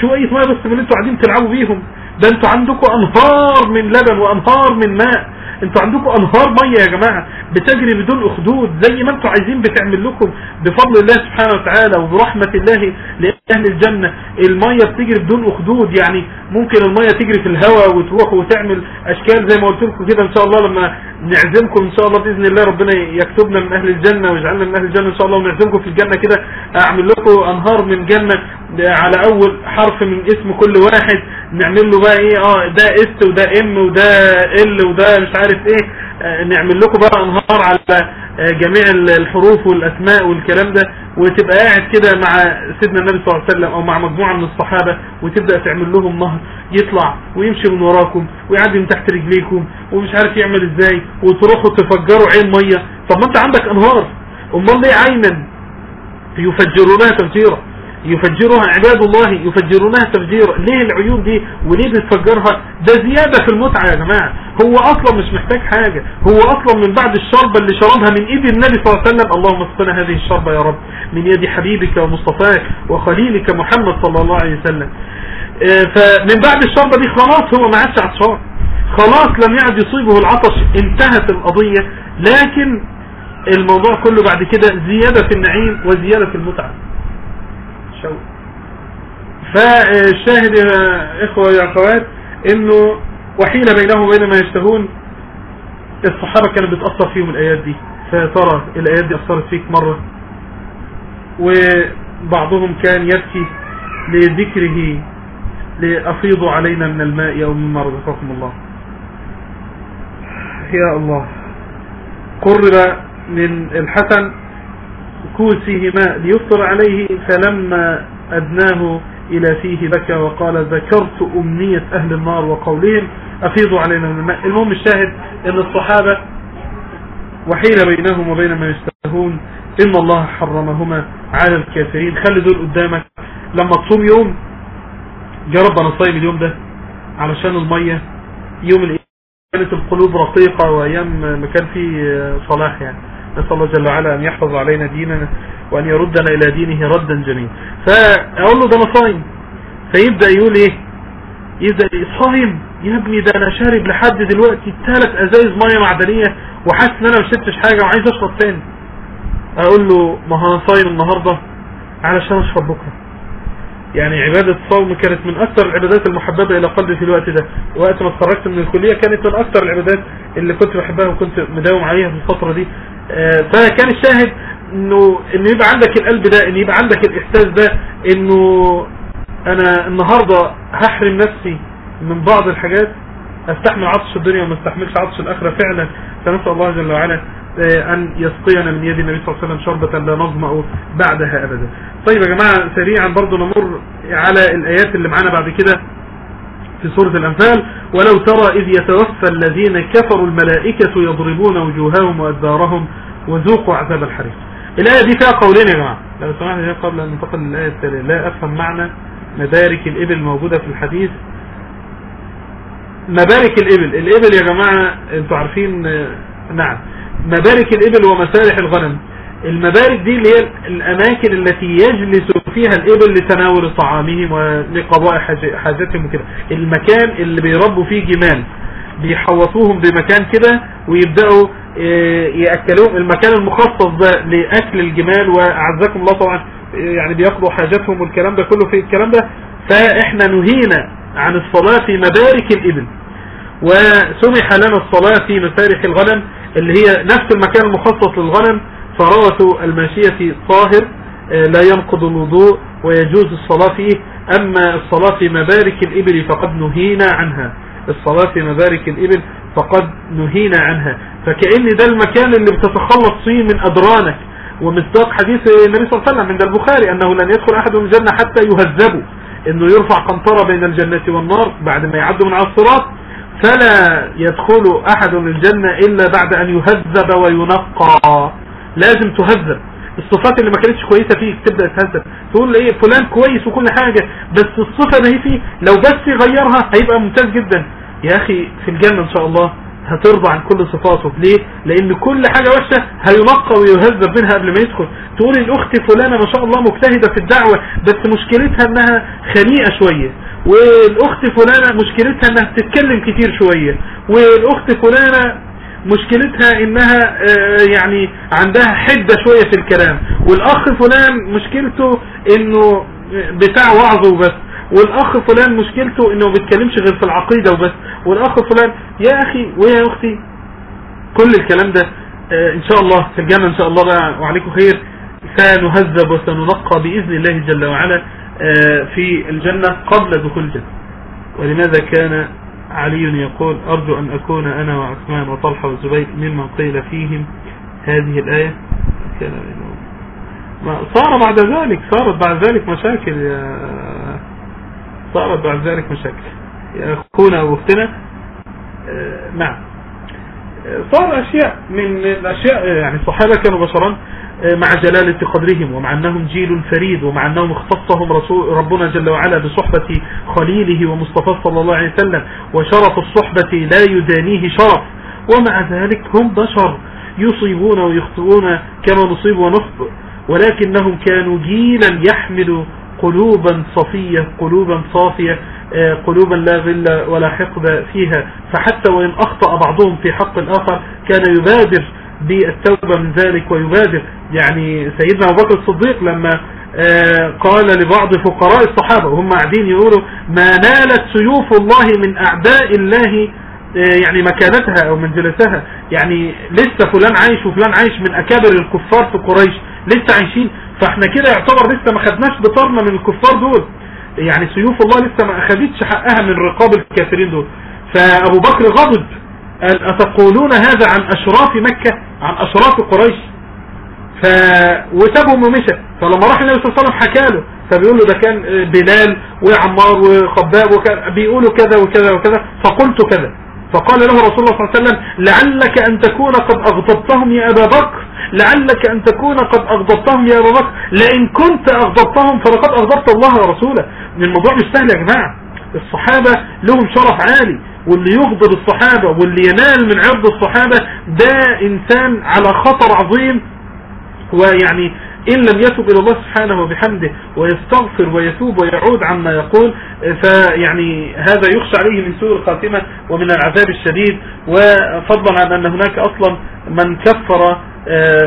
شوية مية بس من أنتوا قاعدين تلعبوا بيهم ده أنتوا عندكم أنهار من لبن وأنهار من ماء. أنتوا عندكم انهار مية يا جماعة بتجري بدون أخدود زي ما أنتوا عايزين بتعمل لكم بفضل الله سبحانه وتعالى وبرحمة الله لأهل الجنة. المية بتجري بدون أخدود يعني ممكن المية تجري في الهواء وتروح وتعمل أشكال زي ما قلت لكم كده. إن شاء الله لما نعزمكم إن شاء الله بإذن الله ربنا يكتبنا من أهل الجنة ويجعلنا من أهل الجنة. إن شاء الله ونعزمكم في الجنة كده. أعمل لكم أنهار من جنة على أول حرف من اسم كل واحد. نعمل له بقى إيه؟ آه ده إس وده إم وده إل وده مش عارف إيه. آه نعمل لكم بقى أنهار على آه جميع الحروف والأسماء والكلام ده. وتبقى قاعد كده مع سيدنا النبي صلى الله عليه وسلم أو مع مجموعة من الصحابة وتبدأ تعمل لهم نهر يطلع ويمشي من وراكم ويعدي من تحت رجليكم ومش عارف يعمل إزاي. وتروحوا تفجروا عين مية. طب ما أنت عندك أنهار. أمال ليه عينا؟ يفجرونها تفجيرا. يفجرها عباد الله يفجرونها تفجيرا. ليه العيون دي؟ وليه بتفجرها؟ ده زيادة في المتعة يا جماعة. هو أصلا مش محتاج حاجة. هو أصلا من بعد الشربة اللي شربها من إيد النبي صلى الله عليه وسلم اللهم اسقنا هذه الشربة يا رب من يد حبيبك ومصطفاك وخليلك محمد صلى الله عليه وسلم. فمن بعد الشربة دي خلاص هو ما عادش عطشان. خلاص لم يعد يصيبه العطش انتهت القضية. لكن الموضوع كله بعد كده زيادة في النعيم وزيادة في المتعة. شوق فالشاهد يا إخوة يا أخوات إنه وحيل بينهم وبين ما يشتهون الصحابة كانت بتأثر فيهم الآيات دي. فترى الآيات دي أثرت فيك مرة. وبعضهم كان يبكي لذكره لأفيضوا علينا من الماء أو مما رزقكم الله. يا الله. قرب من الحسن كوسه ماء ليفطر عليه فلما أدناه إلى فيه بكى وقال ذكرت أمنية أهل النار وقولهم أفيضوا علينا من الماء. المهم الشاهد أن الصحابة وحيل بينهم وبين ما يشتهون إن الله حرمهما على الكافرين. خلي دول قدامك. لما تصوم يوم جرب أنا صايم اليوم ده علشان المية. يوم كانت القلوب رقيقة وأيام ما كان في صلاح يعني. نسأل الله جل وعلا أن يحفظ علينا ديننا وأن يردنا إلى دينه ردا جميلا. فأقول له ده أنا صايم. فيبدأ يقول إيه؟ يبدأ صايم. يا ابني ده أنا شارب لحد دلوقتي ثلاث أزايز مية معدنية وحاسس إن أنا ما شربتش حاجة وعايز أشرب تاني. أقول له ما هو أنا صايم النهاردة علشان أشرب بكرة. يعني عبادة الصوم كانت من أكثر العبادات المحببة إلى قلبي في الوقت ده. وقت ما اتخرجت من الكلية كانت من أكثر العبادات اللي كنت بحبها وكنت مداوم عليها في الفترة دي. فكان الشاهد إنه إن يبقى عندك القلب ده إن يبقى عندك الإحساس ده إنه أنا النهاردة هحرم نفسي من بعض الحاجات أستحمل عطش الدنيا وما أستحملش عطش الآخرة. فعلا فنسأل الله جل وعلا أن يسقينا من يد النبي صلى الله عليه وسلم شربة لا نظمأ بعدها ابدا. طيب يا جماعة سريعا برضو نمر على الآيات اللي معانا بعد كده في سورة الأنفال. ولو ترى إذ يتوفى الذين كفروا الملائكة يضربون وجوههم وأدبارهم وذوقوا عذاب الحريق. الآية دي فيها قولين يا جماعة. لو سمحت قبل أن ننتقل للآية التالية. لا أفهم معنى مبارك الإبل موجودة في الحديث مبارك الإبل. الإبل يا جماعة أنتوا عارفين نعم. مبارك الإبل ومسارح الغنم. المبارك دي اللي هي الأماكن التي يجلس فيها الإبل لتناول طعامهم ولقضاء حاجتهم وكده. المكان اللي بيربوا فيه جمال. بيحوطوهم بمكان كده ويبدأوا يأكلوهم المكان المخصص ده لأكل الجمال وأعزكم الله طبعا يعني بيقضوا حاجتهم والكلام ده كله في الكلام ده. فإحنا نهينا عن الصلاة في مبارك الإبل. وسمح لنا الصلاة في مسارح الغنم اللي هي نفس المكان المخصص للغنم فروة الماشية طاهر لا ينقض الوضوء ويجوز الصلاة فيه. أما الصلاة في مبارك الإبل فقد نهينا عنها. الصلاة في مبارك الإبل فقد نهينا عنها. فكأن ده المكان اللي بتتخلص فيه من أدرانك. ومصداق حديث النبي صلى الله عليه وسلم عند البخاري أنه لن يدخل من الجنة حتى يهذبوا إنه يرفع قنطرة بين الجنة والنار بعد ما يعدوا من على الصراط فلا يدخل أحد الجنة إلا بعد أن يهذب وينقى. لازم تهذب. الصفات اللي ما كانتش كويسة فيك تبدأ تهذب. تقول إيه فلان كويس وكل حاجة بس الصفة اللي هي فيه لو بس يغيرها هيبقى ممتاز جدا. يا أخي في الجنة إن شاء الله هترضى عن كل صفاته. ليه؟ لأن كل حاجة وحشة هينقى ويهذب منها قبل ما يدخل. تقول الاخت فلانة ما شاء الله مجتهدة في الدعوة بس مشكلتها إنها خنيئة شوية. والاخت فلانة مشكلتها إنها بتتكلم كتير شوية. والاخت فلانة مشكلتها إنها يعني عندها حدة شوية في الكلام. والأخ فلان مشكلته إنه بتاع وعظه وبس. والأخ فلان مشكلته إنه ما بيتكلمش غير في العقيدة وبس. والأخ فلان يا أخي ويا أختي. كل الكلام ده إن شاء الله في الجنة إن شاء الله بقى وعليكم خير. سنهذب وسننقى بإذن الله جل وعلا في الجنة قبل دخول الجنة. ولماذا كان علي يقول أرجو أن أكون أنا وعثمان وطلحة والزبير ممن قيل فيهم هذه الآية؟ صار بعد ذلك صارت بعد ذلك مشاكل يا صارت بعد ذلك مشاكل يا أخونا وأختنا آه نعم. صار أشياء من الأشياء يعني الصحابة كانوا بشرا مع جلالة قدرهم ومع أنهم جيل فريد ومع أنهم اختصهم رسول ربنا جل وعلا بصحبة خليله ومصطفى صلى الله عليه وسلم وشرف الصحبة لا يدانيه شرف. ومع ذلك هم بشر يصيبون ويخطئون كما نصيب ونخطئ ولكنهم كانوا جيلا يحمل قلوبا صفية قلوبا صافية قلوبا لا غل ولا حقد فيها. فحتى وإن أخطأ بعضهم في حق الآخر كان يبادر بالتوبة من ذلك ويبادر. يعني سيدنا أبو بكر الصديق لما قال لبعض فقراء الصحابة وهم قاعدين يقولوا ما نالت سيوف الله من أعداء الله يعني مكانتها أو منزلتها يعني لسه فلان عايش وفلان عايش من أكابر الكفار في قريش. لسه عايشين. فاحنا كده يعتبر لسه ما خدناش بطارنا من الكفار دول. يعني سيوف الله لسه ما أخذتش حقها من رقاب الكافرين دول. فأبو بكر غضب. قال أتقولون هذا عن أشراف مكة؟ عن أشراف قريش. ف... وسابهم ومشى فلما راح النبي صلى الله عليه وسلم حكى له فبيقول له ده كان بلال وعمار وخباب وكان بيقولوا كذا وكذا وكذا فقلت كذا. فقال له رسول الله صلى الله عليه وسلم لعلك أن تكون قد أغضبتهم يا أبا بكر لعلك أن تكون قد أغضبتهم يا أبا بكر لئن كنت أغضبتهم فلقد أغضبت الله ورسوله. الموضوع مش سهل يا جماعة. الصحابة لهم شرف عالي واللي يغضب الصحابة واللي ينال من عرض الصحابة ده إنسان على خطر عظيم ويعني إن لم يتب إلى الله سبحانه وبحمده ويستغفر ويتوب ويعود عما يقول فيعني هذا يخشى عليه من سوء الخاتمة ومن العذاب الشديد. وفضلا عن أن هناك أصلا من كفر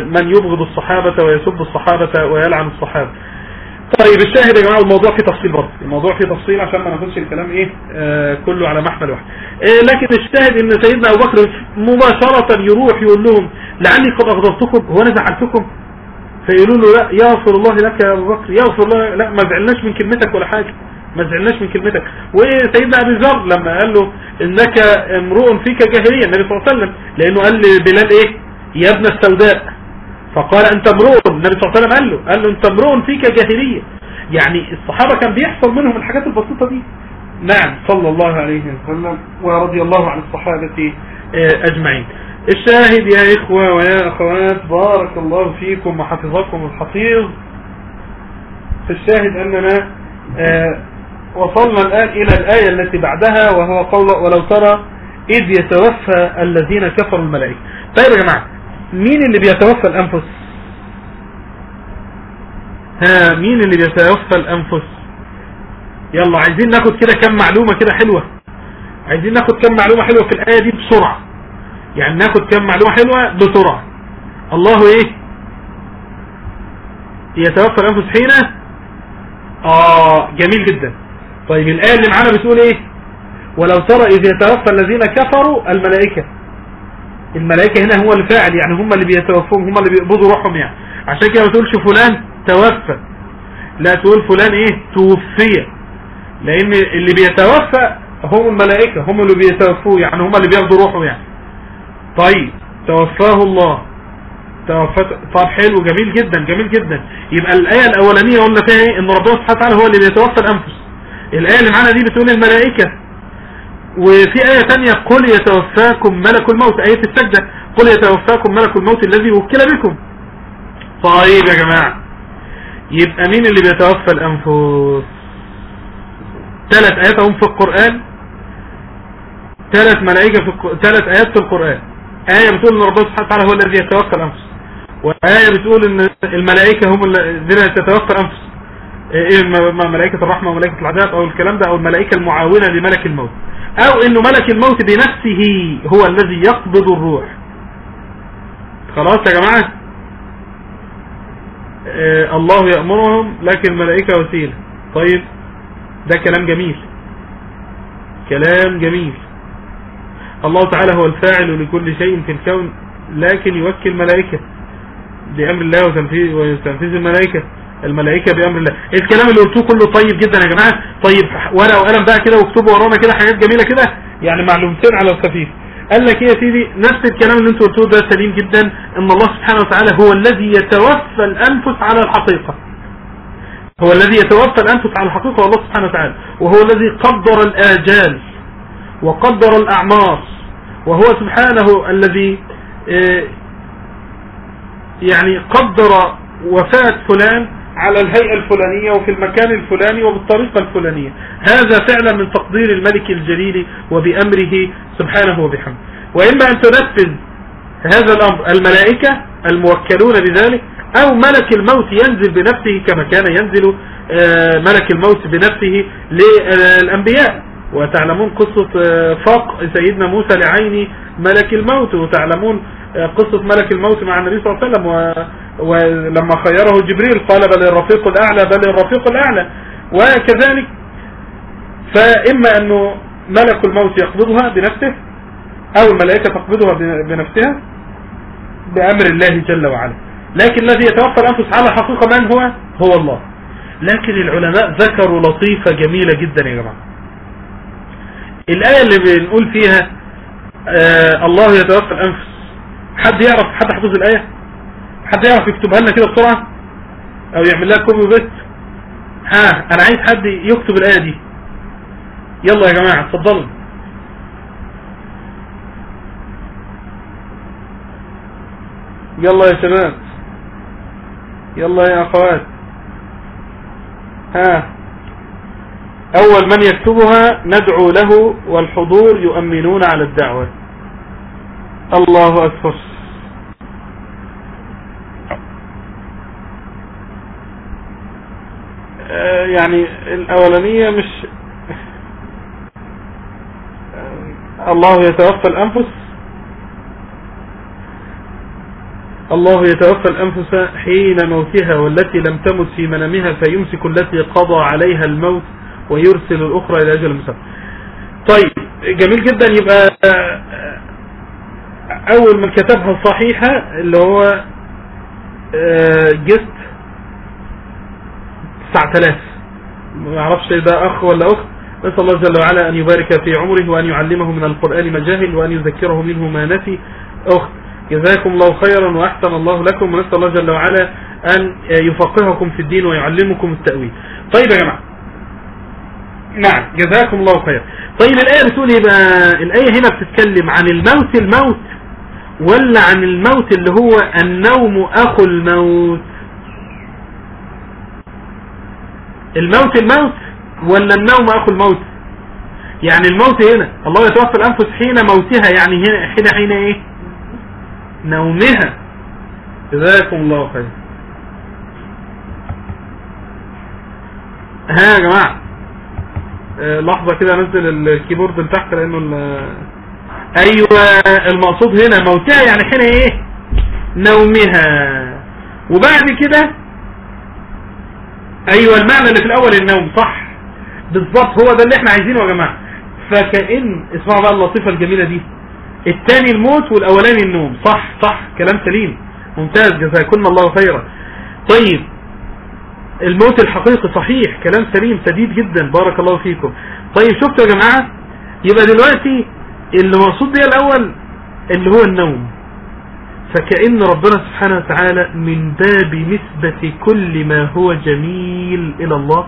من يبغض الصحابة ويسب الصحابة ويلعن الصحابة. طيب الشاهد يا جماعة الموضوع فيه تفصيل برضه. الموضوع فيه تفصيل عشان ما ناخدش الكلام إيه آه كله على محمل واحد. إيه لكن الشاهد إن سيدنا أبو بكر مباشرة يروح يقول لهم لعلي قد أغضبتكم هو أنا زعلتكم فيقولوا له لا يغفر الله لك يا أبو بكر يغفر الله لا ما زعلناش من كلمتك ولا حاجة ما زعلناش من كلمتك. وسيدنا أبي ذر لما قال له إنك امرؤ فيك جاهلية النبي صلى الله عليه وسلم لأنه قال لبلال إيه؟ يا ابن السوداء. فقال أنت امرؤ النبي صلى الله عليه وسلم قال له قال له أنت امرؤ فيك جاهلية. يعني الصحابة كان بيحصل منهم الحاجات البسيطة دي. نعم صلى الله عليه وسلم ورضي الله عن الصحابة أجمعين. الشاهد يا إخوة ويا أخوات بارك الله فيكم وحفظكم الحفيظ. في الشاهد أننا وصلنا الآن إلى الآية التي بعدها وهو قول ولو ترى إذ يتوفى الذين كفروا الملائكة. طيب يا جماعة مين اللي بيتوفى الأنفس؟ ها مين اللي بيتوفى الأنفس؟ يلا عايزين ناخد كده كم معلومة كده حلوة؟ عايزين ناخد كم معلومة حلوة في الآية دي بسرعة. يعني ناخد كم معلومة حلوة؟ بسرعة الله إيه؟ يتوفى الأنفس حين آه جميل جدا. طيب الآية اللي معانا بتقول إيه؟ ولو ترى إذ يتوفى الذين كفروا الملائكة. الملائكة هنا هو الفاعل يعني هم اللي بيتوفوهم هم اللي بيقبضوا روحهم يعني. عشان كده ما تقولش فلان توفى. لا تقول فلان إيه؟ توفي. لأن اللي بيتوفى هم الملائكة هم اللي بيتوفوه يعني هم اللي بياخدوا روحه يعني. طيب توفاه الله. توفت طب حلو جميل جدا جميل جدا. يبقى الآية الأولانية قلنا فيها إيه؟ إن ربنا سبحانه وتعالى هو اللي بيتوفى الأنفس. الآية اللي معانا دي بتقول الملائكة. وفي آية تانية قل يتوفاكم ملك الموت. آية السجدة قل يتوفاكم ملك الموت الذي وكل بكم. طيب يا جماعة يبقى مين اللي بيتوفى الأنفس؟ ثلاث آيات هم في القرآن. ثلاث ملائكة في الق... ثلاث آيات في القرآن. آية بتقول إن ربنا سبحانه وتعالى هو الذي يتوفى الأنفس وآية بتقول إن الملائكة هم الذين تتوفى الأنفس إيه م- ملائكة الرحمة وملائكة العذاب أو الكلام ده أو الملائكة المعاونة لملك الموت. أو إنه ملك الموت بنفسه هو الذي يقبض الروح. خلاص يا جماعة؟ آه الله يأمرهم لكن الملائكة وسيلة. طيب ده كلام جميل. كلام جميل. الله تعالى هو الفاعل لكل شيء في الكون لكن يوكل ملائكة بأمر الله وتنفيذ وتنفيذ الملائكة الملائكة بأمر الله. الكلام اللي قلتوه كله طيب جدا يا جماعة. طيب ورقة وقلم بقى كده واكتبوا ورانا كده حاجات جميلة كده. يعني معلومتين على الخفيف. قال لك إيه يا سيدي؟ نفس الكلام اللي أنتوا قلتوه ده سليم جدا إن الله سبحانه وتعالى هو الذي يتوفى الأنفس على الحقيقة. هو الذي يتوفى الأنفس على الحقيقة والله سبحانه وتعالى. وهو الذي قدر الآجال. وقدر الأعمار وهو سبحانه الذي آه يعني قدر وفاة فلان على الهيئة الفلانية وفي المكان الفلاني وبالطريقة الفلانية. هذا فعلا من تقدير الملك الجليل وبأمره سبحانه وبحمده. وإما أن تنفذ هذا الأمر الملائكة الموكلون بذلك أو ملك الموت ينزل بنفسه كما كان ينزل ملك الموت بنفسه للأنبياء. وتعلمون قصة فاق سيدنا موسى لعين ملك الموت وتعلمون قصة ملك الموت مع النبي صلى الله عليه وسلم. ولما خيره جبريل قال بل الرفيق الأعلى بل الرفيق الأعلى. وكذلك فإما أنه ملك الموت يقبضها بنفسه أو الملائكة تقبضها بنفسها بأمر الله جل وعلا. لكن الذي يتوفى الأنفس على حقيقة من هو؟ هو الله. لكن العلماء ذكروا لطيفة جميلة جدا يا جماعة. الآية اللي بنقول فيها آه الله يتوفى الأنفس. حد يعرف حد حفظ الآية؟ حد يعرف يكتبها لنا كده بسرعة؟ أو يعمل لها copy و paste ها أنا عايز حد يكتب الآية دي. يلا يا جماعة اتفضلوا. يلا يا شباب. يلا يا أخوات. ها. أول من يكتبها ندعو له والحضور يؤمنون على الدعوة. الله أكبر. يعني الأولانية مش الله يتوفى الأنفس. الله يتوفى الأنفس حين موتها والتي لم تمت في منامها فيمسك التي قضى عليها الموت ويرسل الأخرى إلى أجل مسمى طيب جميل جدا. يبقى أول من كتبها صحيحة اللي هو جست 9000 ما يعرفش ده أخ ولا أخت. نسأل الله جل وعلا أن يبارك في عمره وأن يعلمه من القرآن ما جاهل وأن يذكره منه ما نسي أخت جزاكم الله خيرا وأحسن الله لكم. ونسأل الله جل وعلا أن يفقهكم في الدين ويعلمكم التأويل. طيب يا جماعة نعم. جزاكم الله خيرا طيب الآية بتقول إيه بقى؟ الآية هنا بتتكلم عن الموت الموت ولا عن الموت اللي هو النوم أخو الموت؟ الموت الموت ولا النوم أخو الموت؟ يعني الموت هنا الله يتوفى الأنفس حين موتها يعني هنا حين حين إيه؟ نومها. جزاكم الله خير. ها يا جماعة. لحظة كده انزل الكيبورد لتحت لأنه أيوه المقصود هنا موتها يعني حين إيه؟ نومها. وبعد كده أيوه المعنى اللي في الأول النوم صح؟ بالظبط هو ده اللي إحنا عايزينه يا جماعة. فكأن اسمعوا بقى اللطيفة الجميلة دي التاني الموت والأولاني النوم صح؟ صح كلام سليم. ممتاز جزاكم الله خيرا. طيب الموت الحقيقي صحيح كلام سليم سديد جدا بارك الله فيكم. طيب شفتوا يا جماعة؟ يبقى دلوقتي اللي مقصود بيه الأول اللي هو النوم. فكأن ربنا سبحانه وتعالى من باب نسبة كل ما هو جميل إلى الله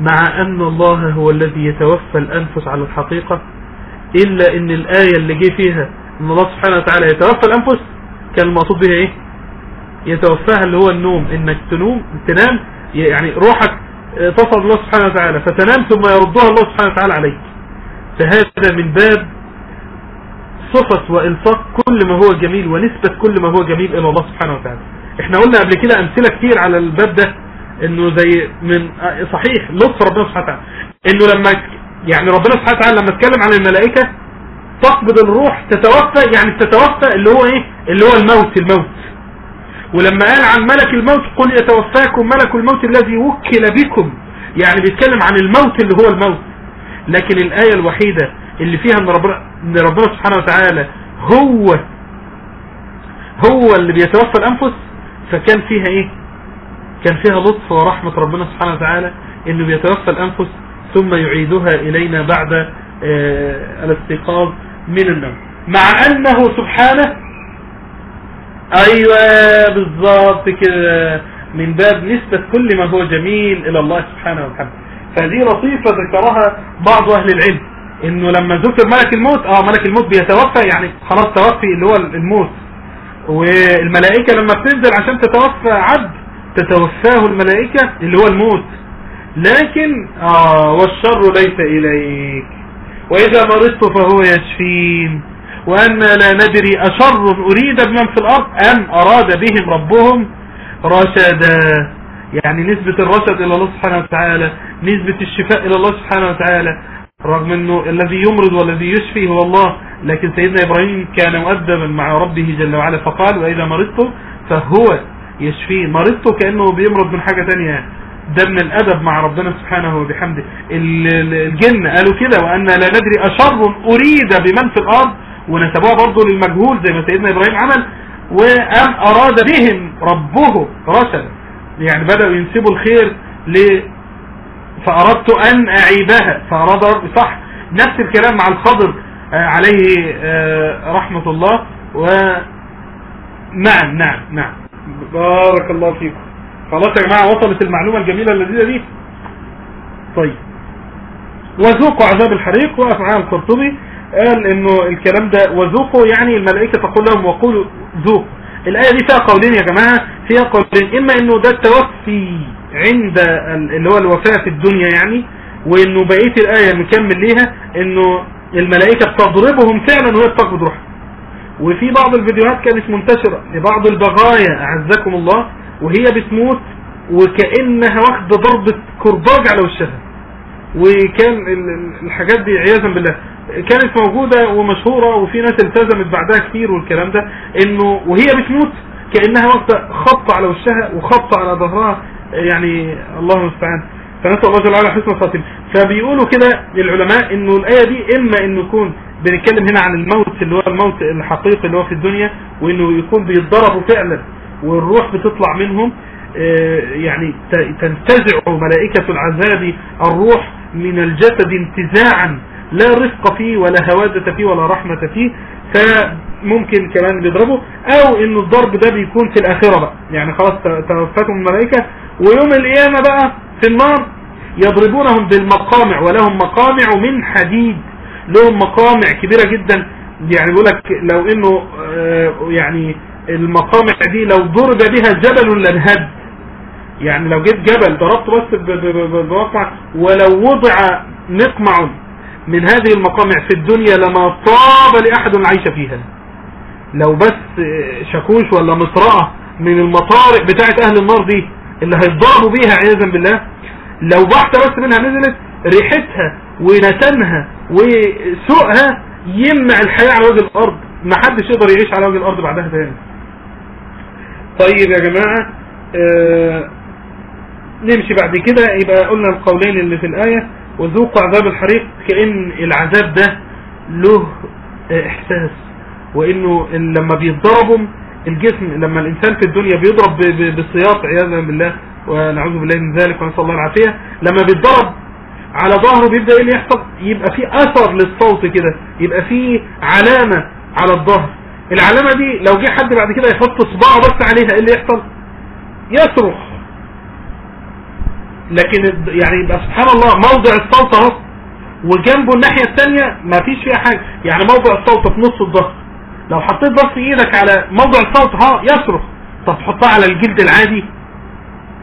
مع أن الله هو الذي يتوفى الأنفس على الحقيقة إلا أن الآية اللي جه فيها أن الله سبحانه وتعالى يتوفى الأنفس كان المقصود بها إيه؟ يتوفاها اللي هو النوم. إنك تنوم تنام يعني روحك تصل الله سبحانه وتعالى فتنام ثم يردها الله سبحانه وتعالى عليك. فهذا من باب صفة وإلصاق كل ما هو جميل ونسبة كل ما هو جميل إلى الله سبحانه وتعالى. إحنا قلنا قبل كده أمثلة كتير على الباب ده إنه زي من صحيح لطف ربنا سبحانه وتعالى. إنه لما يعني ربنا سبحانه وتعالى لما اتكلم عن الملائكة تقبض الروح تتوفى يعني تتوفى اللي هو إيه؟ اللي هو الموت الموت. ولما قال عن ملك الموت قل يتوفاكم ملك الموت الذي وكل بكم. يعني بيتكلم عن الموت اللي هو الموت. لكن الآية الوحيدة اللي فيها إن ربنا, إن ربنا سبحانه وتعالى هو هو اللي بيتوفى الأنفس فكان فيها إيه؟ كان فيها لطف ورحمة ربنا سبحانه وتعالى إنه بيتوفى الأنفس ثم يعيدها إلينا بعد آه الاستيقاظ من النوم. مع أنه سبحانه أيوة بالظبط كده. من باب نسبة كل ما هو جميل إلى الله سبحانه وتعالى. فهذه لطيفة ذكرها بعض أهل العلم إنه لما ذكر ملك الموت آه ملك الموت بيتوفى يعني خلاص توفي اللي هو الموت. والملائكة لما بتنزل عشان تتوفى عبد تتوفاه الملائكة اللي هو الموت. لكن آه والشر ليس إليك. وإذا مرضت فهو يشفين. وأن لا ندري أشر أريد بمن في الأرض أم أراد بهم ربهم رشدا. يعني نسبة الرشد إلى الله سبحانه وتعالى نسبة الشفاء إلى الله سبحانه وتعالى رغم إنه الذي يمرض والذي يشفي هو الله لكن سيدنا إبراهيم كان مؤدبا مع ربه جل وعلا فقال وإذا مرضت فهو يشفي. مرضت كأنه بيمرض من حاجة تانية ده من الأدب مع ربنا سبحانه وبحمده. الجن قالوا كده وأن لا ندري أشر أريد بمن في الأرض ونسبوها برضه للمجهول زي ما سيدنا إبراهيم عمل وأم أراد بهم ربه رشدا. يعني بدأوا ينسبوا الخير ل فأردت أن أعيبها فأراد صح. نفس الكلام مع الخضر عليه رحمة الله. و نعم نعم نعم. بارك الله فيكم. خلاص يا جماعة وصلت المعلومة الجميلة اللذيذة دي. طيب. وذوقوا عذاب الحريق وأفعال القرطبي. قال إنه الكلام ده وذوقوا يعني الملائكة تقول لهم وقولوا ذوق. الآية دي فيها قولين يا جماعة فيها قولين. إما إنه ده التوفي عند اللي هو الوفاة في الدنيا يعني وإنه بقية الآية مكمل ليها إنه الملائكة بتضربهم فعلا وهي بتقبض روحها. وفي بعض الفيديوهات كانت منتشرة لبعض البغايا أعزكم الله وهي بتموت وكأنها واخدة ضربة كرباج على وشها. وكان الحاجات دي عياذا بالله. كانت موجودة ومشهورة وفي ناس التزمت بعدها كتير والكلام ده إنه وهي بتموت كأنها واخدة خبطة على وشها وخبطة على ظهرها يعني الله المستعان. فنسأل الله جل وعلا حسن الخاتم. فبيقولوا كده العلماء إنه الآية دي إما إنه يكون بنتكلم هنا عن الموت اللي هو الموت الحقيقي اللي هو في الدنيا وإنه يكون بيتضربوا فعلا والروح بتطلع منهم يعني تنتزع ملائكة العذاب الروح من الجسد انتزاعا لا رفق فيه ولا هوادة فيه ولا رحمة فيه فممكن كمان بيضربوا أو إنه الضرب ده بيكون في الآخرة بقى. يعني خلاص توفتهم الملائكة ويوم القيامة بقى في النار يضربونهم بالمقامع ولهم مقامع من حديد. لهم مقامع كبيرة جدا. يعني بيقول لك لو إنه يعني المقامع دي لو ضرب بها جبل لانهد. يعني لو جيت جبل ضربته بس بمقمع ولو وضع مقمع من هذه المقامع في الدنيا لما طاب لأحد العيش فيها. لو بس شاكوش ولا مطرقة من المطارق بتاعت أهل النار دي اللي هيتضربوا بيها عياذا بالله لو بحثة بس منها نزلت ريحتها ونتنها وسوءها يمنع الحياة على وجه الأرض. ما حدش يقدر يعيش على وجه الأرض بعدها تاني. طيب يا جماعة آه نمشي بعد كده. يبقى قلنا القولين اللي في الآية. وذوقوا عذاب الحريق كأن العذاب ده له إحساس وإنه لما بيتضربوا الجسم لما الإنسان في الدنيا بيضرب بالسياط عياذا بالله ونعوذ بالله من ذلك ونسأل الله العافية. لما بيتضرب على ظهره بيبدأ إيه اللي يحصل؟ يبقى في أثر للصوت كده يبقى في علامة على الظهر. العلامة دي لو جه حد بعد كده يحط صباعه بس عليها إيه اللي يحصل؟ يصرخ. لكن يعني يبقى سبحان الله موضع الصوت اهو وجنبه الناحية الثانية ما فيش فيها حاجة. يعني موضع الصوت في نص الظهر لو حطيت بس إيدك على موضع الصوت ها يصرخ. طب تحطها على الجلد العادي.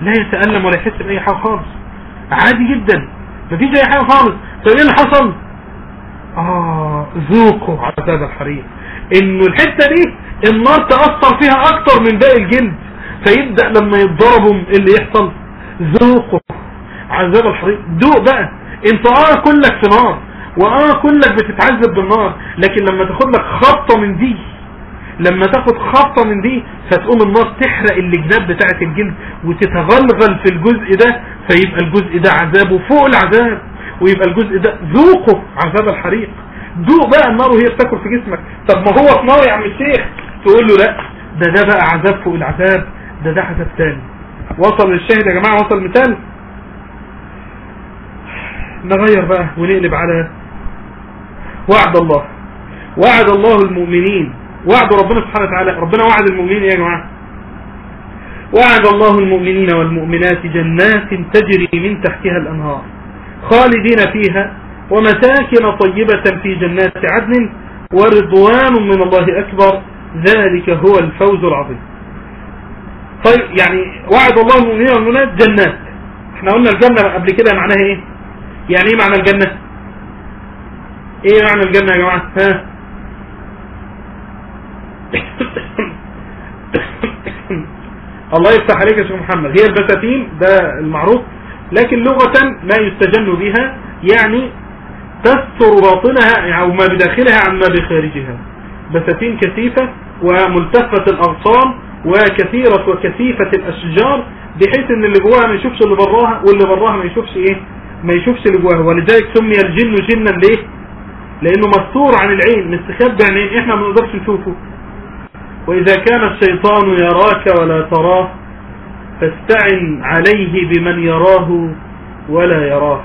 لا يتألم ولا يحس بأي حاجة خالص. عادي جدا. مفيش أي حاجة خالص. طب إيه اللي حصل؟ آه ذوقوا عذاب الحريق. إنه الحتة دي النار تأثر فيها أكتر من باقي الجلد. فيبدأ لما يتضربوا اللي يحصل. ذوقوا عذاب الحريق دوق بقى انت آه كلك في نار وآه كلك بتتعذب بالنار لكن لما تاخد لك خبطة من دي لما تاخد خبطة من دي فتقوم النار تحرق الجناب بتاعت الجلد وتتغلغل في الجزء ده فيبقى الجزء ده عذابه فوق العذاب ويبقى الجزء ده ذوقه عذاب الحريق ذوق بقى النار وهي بتاكل في جسمك. طب ما هو في نار يا عم الشيخ؟ تقول له لا ده ده بقى عذاب فوق العذاب ده ده عذاب تاني. وصل للشاهد يا جماعة وصل مثال نغير بقى ونقلب على وعد الله. وعد الله المؤمنين. وعد ربنا سبحانه وتعالى. ربنا وعد المؤمنين يا جماعة. وعد الله المؤمنين والمؤمنات جنات تجري من تحتها الأنهار خالدين فيها ومساكن طيبة في جنات عدن ورضوان من الله أكبر. ذلك هو الفوز العظيم. طيب يعني وعد الله المؤمنين والمؤمنات جنات. إحنا قلنا الجنة قبل كده معناها إيه؟ يعني إيه معنى الجنة؟ إيه معنى الجنة يا جماعة؟ ها؟ الله يفتح عليك يا شيخ محمد. هي البساتين ده المعروف لكن لغة ما يستجن بها يعني تستر باطنها أو ما بداخلها عما بخارجها. بساتين كثيفة وملتفة الأغصان وكثيرة وكثيفة الأشجار بحيث إن اللي جواها ما يشوفش اللي براها واللي براها ما يشوفش إيه؟ ما يشوفش اللي جواها. ولذلك سمي الجن جنا ليه؟ لأنه مستور عن العين مستخبي عن العين إحنا ما نقدرش نشوفه. وإذا كان الشيطان يراك ولا تراه فاستعن عليه بمن يراه ولا يراه.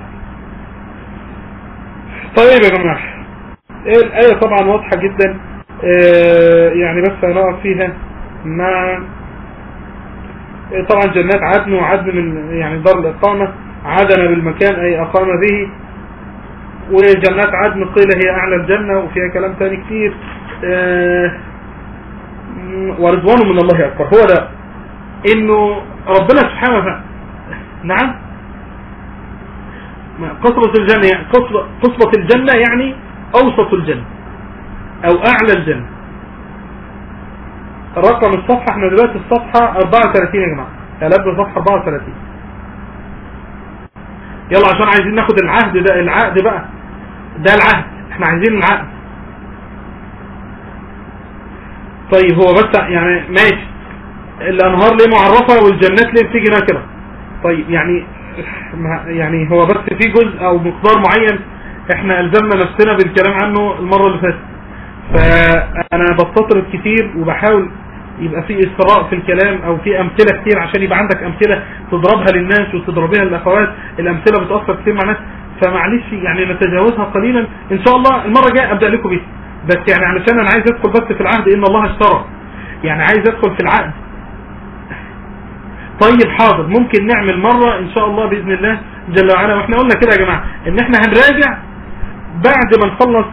طيب يا جماعة الآية طبعا واضحة جدا. يعني بس هنقف فيها مع طبعا جنات عدن وعدن من يعني دار الإقامة عدن بالمكان أي أقام به وجنات عدن قيل هي أعلى الجنة وفيها كلام تاني كتير. آه ورضوان من الله أكبر. هو ده. إنه ربنا سبحانه نعم. قصبة الجنة قصبة الجنة يعني أوسط الجنة. أو أعلى الجنة. رقم الصفحة إحنا دلوقتي الصفحة 34 يا جماعة. قلبنا صفحة 34 يلا عشان عايزين ناخد العهد ده العقد بقى. ده العهد. إحنا عايزين العقد. طيب هو بس يعني ماشي. الأنهار ليه معرفة والجنات ليه بتيجي نكرة طيب يعني يعني هو بس في جزء أو مقدار معين إحنا ألزمنا نفسنا بالكلام عنه المرة اللي فاتت. فأنا بستطرد كتير وبحاول يبقى في إسراء في الكلام أو في أمثلة كتير عشان يبقى عندك أمثلة تضربها للناس وتضربها للأخوات. الأمثلة بتأثر كتير مع الناس فمعلش يعني نتجاوزها قليلا. إن شاء الله المرة الجاية أبدأ لكم بيها. بس يعني علشان أنا عايز أدخل بس في العهد إن الله اشترى. يعني عايز أدخل في العقد. طيب حاضر. ممكن نعمل مرة إن شاء الله بإذن الله جل وعلا. وإحنا قلنا كده يا جماعة إن إحنا هنراجع بعد ما نخلص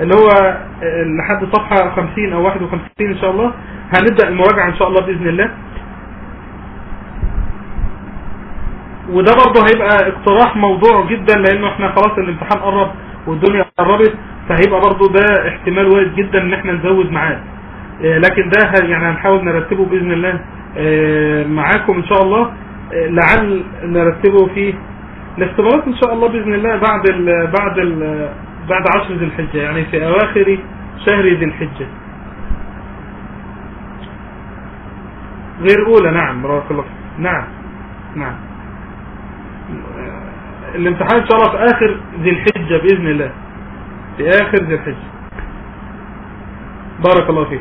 اللي هو لحد صفحة 50 أو 51 إن شاء الله. هنبدأ المراجعة إن شاء الله بإذن الله. وده برضه هيبقى اقتراح موضوع جدا لأنه إحنا خلاص الامتحان قرب والدنيا قربت فهيبقى برضه ده احتمال وارد جدا إن إحنا نزود معاه لكن ده يعني هنحاول نرتبه بإذن الله معاكم إن شاء الله. لعل نرتبه في الاختبارات إن شاء الله بإذن الله بعد ال بعد ال بعد عشر ذي الحجة يعني في أواخر شهر ذي الحجة. غير أولى نعم بارك الله نعم نعم. الامتحان إن شاء الله في آخر ذي الحجة بإذن الله. في آخر ذي الحجة. بارك الله فيك.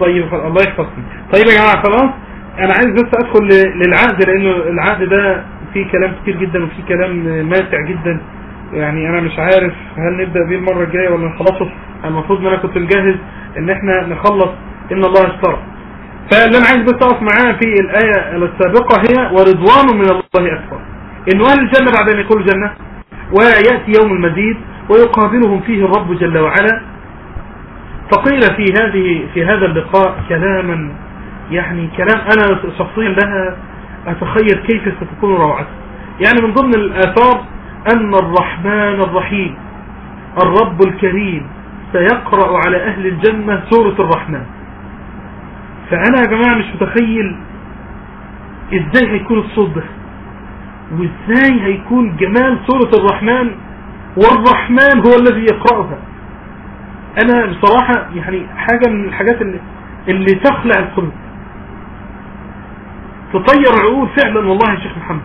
طيب الله يحفظكم. طيب يا جماعة خلاص. أنا عايز بس أدخل للعقد لأنه العقد ده فيه كلام كتير جدا وفيه كلام ماتع جدا. يعني أنا مش عارف هل نبدأ بيه المرة الجاية ولا نخلصه. المفروض إن أنا كنت مجهز إن إحنا نخلص إن الله اشترى فاللي أنا عايز بس أقف معاه في الآية السابقة هي ورضوان من الله أكبر. انه أهل الجنة بعد أن يدخلوا الجنة ويأتي يوم المزيد ويقابلهم فيه الرب جل وعلا. فقيل في هذه في هذا اللقاء كلاما يعني كلام أنا شخصيا لها أتخيل كيف ستكون روعته يعني من ضمن الآثار أن الرحمن الرحيم الرب الكريم سيقرأ على أهل الجنة سورة الرحمن. فأنا يا جماعة مش متخيل إزاي هيكون الصوت ده وإزاي هيكون جمال سورة الرحمن والرحمن هو الذي يقرأها. أنا بصراحة يعني حاجة من الحاجات اللي, اللي تخلع القلوب تطير العقول فعلا والله يا شيخ محمد.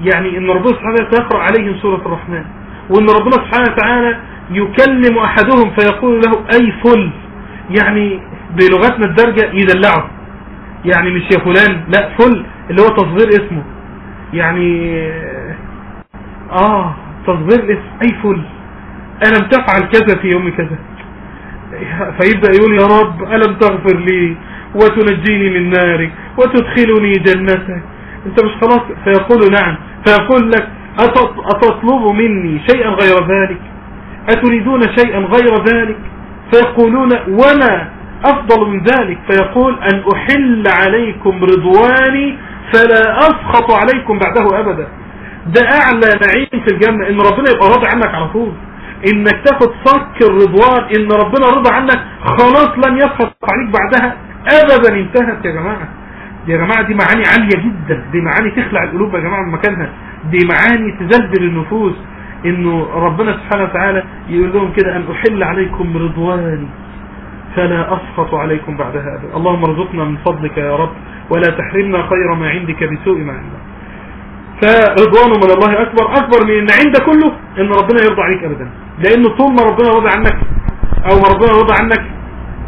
يعني إن ربنا سبحانه وتعالى يقرأ عليهم سورة الرحمن وإن ربنا سبحانه وتعالى يكلم أحدهم فيقول له أي فل. يعني بلغتنا الدرجة يدلعه يعني مش يا فلان لا فل اللي هو تصغير اسمه. يعني آه تصغير الاسم أي فل. ألم تفعل كذا في يوم كذا؟ فيبدأ يقول يا رب ألم تغفر لي؟ وتنجيني من نارك وتدخلني جنتك. انت مش خلاص؟ فيقول نعم. فيقول لك أتطلب مني شيئا غير ذلك؟ أتريدون شيئا غير ذلك؟ فيقولون وما أفضل من ذلك؟ فيقول أن أحل عليكم رضواني فلا أسخط عليكم بعده أبدا. ده أعلى نعيم في الجنة إن ربنا يبقى راضي عنك على طول. إنك تاخد صك الرضوان إن ربنا رضى عنك خلاص لن يسخط عليك بعدها. ابدا انتهت يا جماعة. يا جماعة دي معاني عالية جدا. دي معاني تخلع القلوب يا جماعة من مكانها. دي معاني تزلزل النفوس. إنه ربنا سبحانه وتعالى يقول لهم كده أن أحل عليكم رضواني فلا أسخط عليكم بعدها ابدا اللهم ارزقنا من فضلك يا رب ولا تحرمنا خير ما عندك بسوء ما عندك. فرضوان من الله أكبر أكبر من أن عند كله أن ربنا يرضى عليك أبدا. لأنه طول ما ربنا رضى عنك أو ما ربنا رضى عنك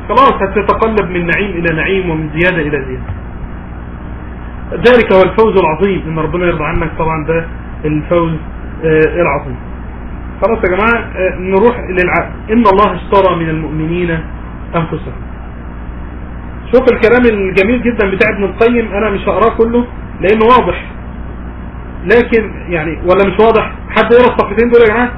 خلاص هتتقلب من نعيم إلى نعيم ومن زيادة إلى زيادة. ذلك هو الفوز العظيم أن ربنا يرضى عنك طبعا ده الفوز آه العظيم. خلاص يا جماعة آه نروح للعقل إن الله اشترى من المؤمنين أنفسهم. شوف الكلام الجميل جدا بتاع ابن القيم أنا مش هقراه كله لأنه واضح. لكن يعني ولا مش واضح؟ حد يقرأ الصفحتين دول يا جماعة؟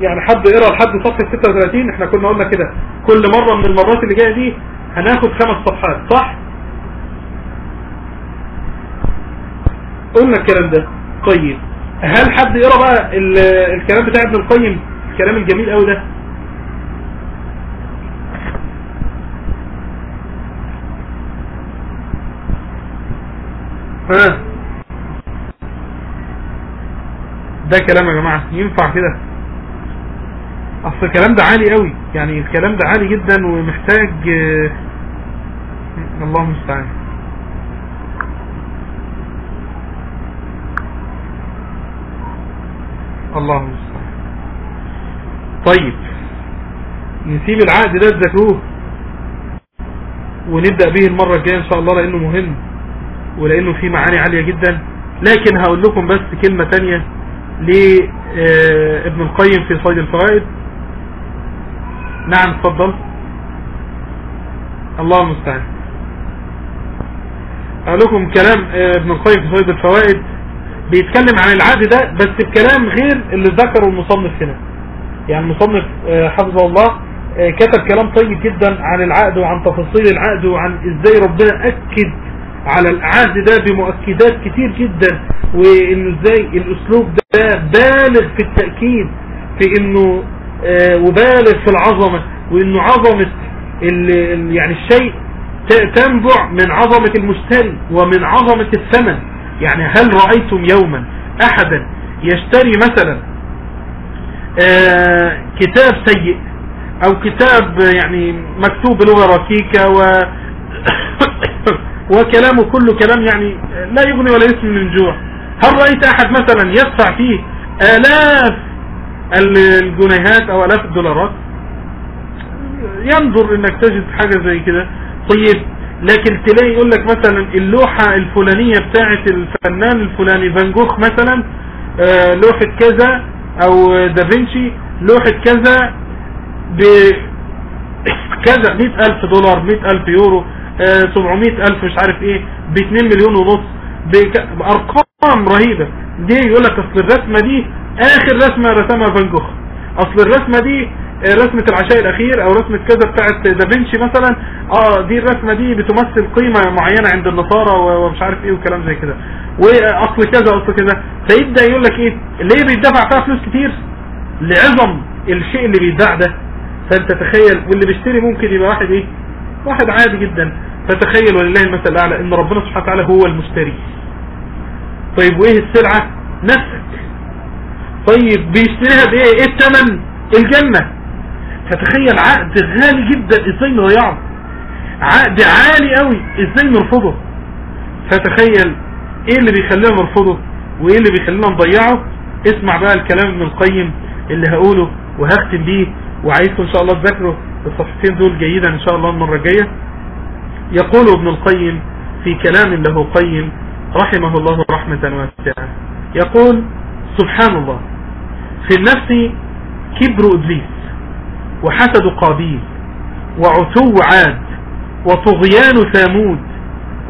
يعني حد يقرأ لحد صفحة 36 إحنا كنا قلنا كده. كل مرة من المرات اللي جاية دي هناخد خمس صفحات صح؟ قلنا الكلام ده. طيب هل حد يقرأ بقى الكلام بتاع ابن القيم؟ الكلام الجميل قوي ده. ها؟ ده كلام يا جماعة ينفع كده؟ أصل الكلام ده عالي قوي. يعني الكلام ده عالي جدا ومحتاج آه الله المستعان. الله المستعان. طيب نسيب العقد ده تذاكروه ونبدأ به المرة الجاية إن شاء الله لأنه مهم ولأنه فيه معاني عالية جدا. لكن هقول لكم بس كلمة تانية لابن القيم في صيد الفوائد نعم تفضل. الله المستعان. أقول لكم كلام ابن القيم في صيد الفوائد بيتكلم عن العقد ده بس بكلام غير اللي ذكره المصنف هنا. يعني المصنف حفظه الله كتب كلام طيب جدا عن العقد وعن تفاصيل العقد وعن إزاي ربنا أكد على العهد ده بمؤكدات كتير جدا وانه إزاي الأسلوب ده بالغ في التأكيد في إنه آه وبالغ في العظمة وإنه عظمة يعني الشيء تنبع من عظمة المشتري ومن عظمة الثمن. يعني هل رأيتم يوما احدا يشتري مثلا آه كتاب سيء أو كتاب يعني مكتوب بلغة ركيكة و وكلامه كله كلام يعني لا يغني ولا يسمي من جوع. هل رأيت أحد مثلا يدفع فيه آلاف الجنيهات أو آلاف الدولارات. ينظر إنك تجد حاجة زي كده. طيب لكن تلاقي يقول لك مثلا اللوحة الفلانية بتاعت الفنان الفلاني فان جوخ مثلا آه، لوحة كذا أو دافنشي لوحة كذا ب كذا مئة ألف دولار مئة ألف يورو آه، سبعمائة ألف مش عارف إيه باتنين مليون ونص بأرقام رهيبة. دي يقول لك أصل الرسمة دي آخر رسمة رسمها فان جوخ أصل الرسمة دي آه، رسمة العشاء الأخير أو رسمة كذا بتاعت دافنشي مثلا آه دي الرسمة دي بتمثل قيمة معينة عند النصارى ومش عارف إيه وكلام زي كده. وأصل كذا أصل كذا. فيبدأ يقول لك إيه؟ ليه بيدفع فيها فلوس كتير؟ لعظم الشيء اللي بيتباع ده. فأنت تخيل واللي بيشتري ممكن يبقى واحد إيه؟ واحد عادي جدا. فتخيل ولله المثل الأعلى إن ربنا سبحانه وتعالى هو المشتري. طيب وإيه السلعة؟ نفسك. طيب بيشتريها بإيه؟ إيه الثمن الجنة. فتخيل عقد غالي جدا إزاي نضيعه عقد عالي قوي إزاي نرفضه فتخيل إيه اللي بيخلينا نرفضه وإيه اللي بيخلينا نضيعه؟ اسمع بقى الكلام ابن القيم اللي هقوله وهختم بيه وعايزكم إن شاء الله تذاكروا الصفحتين دول جيدا إن شاء الله المرة الجاية. يقول ابن القيم في كلام له قيم رحمه الله رحمة واسعة. يقول سبحان الله. في النفس كبر إبليس وحسد قابيل وعتو عاد وطغيان ثامود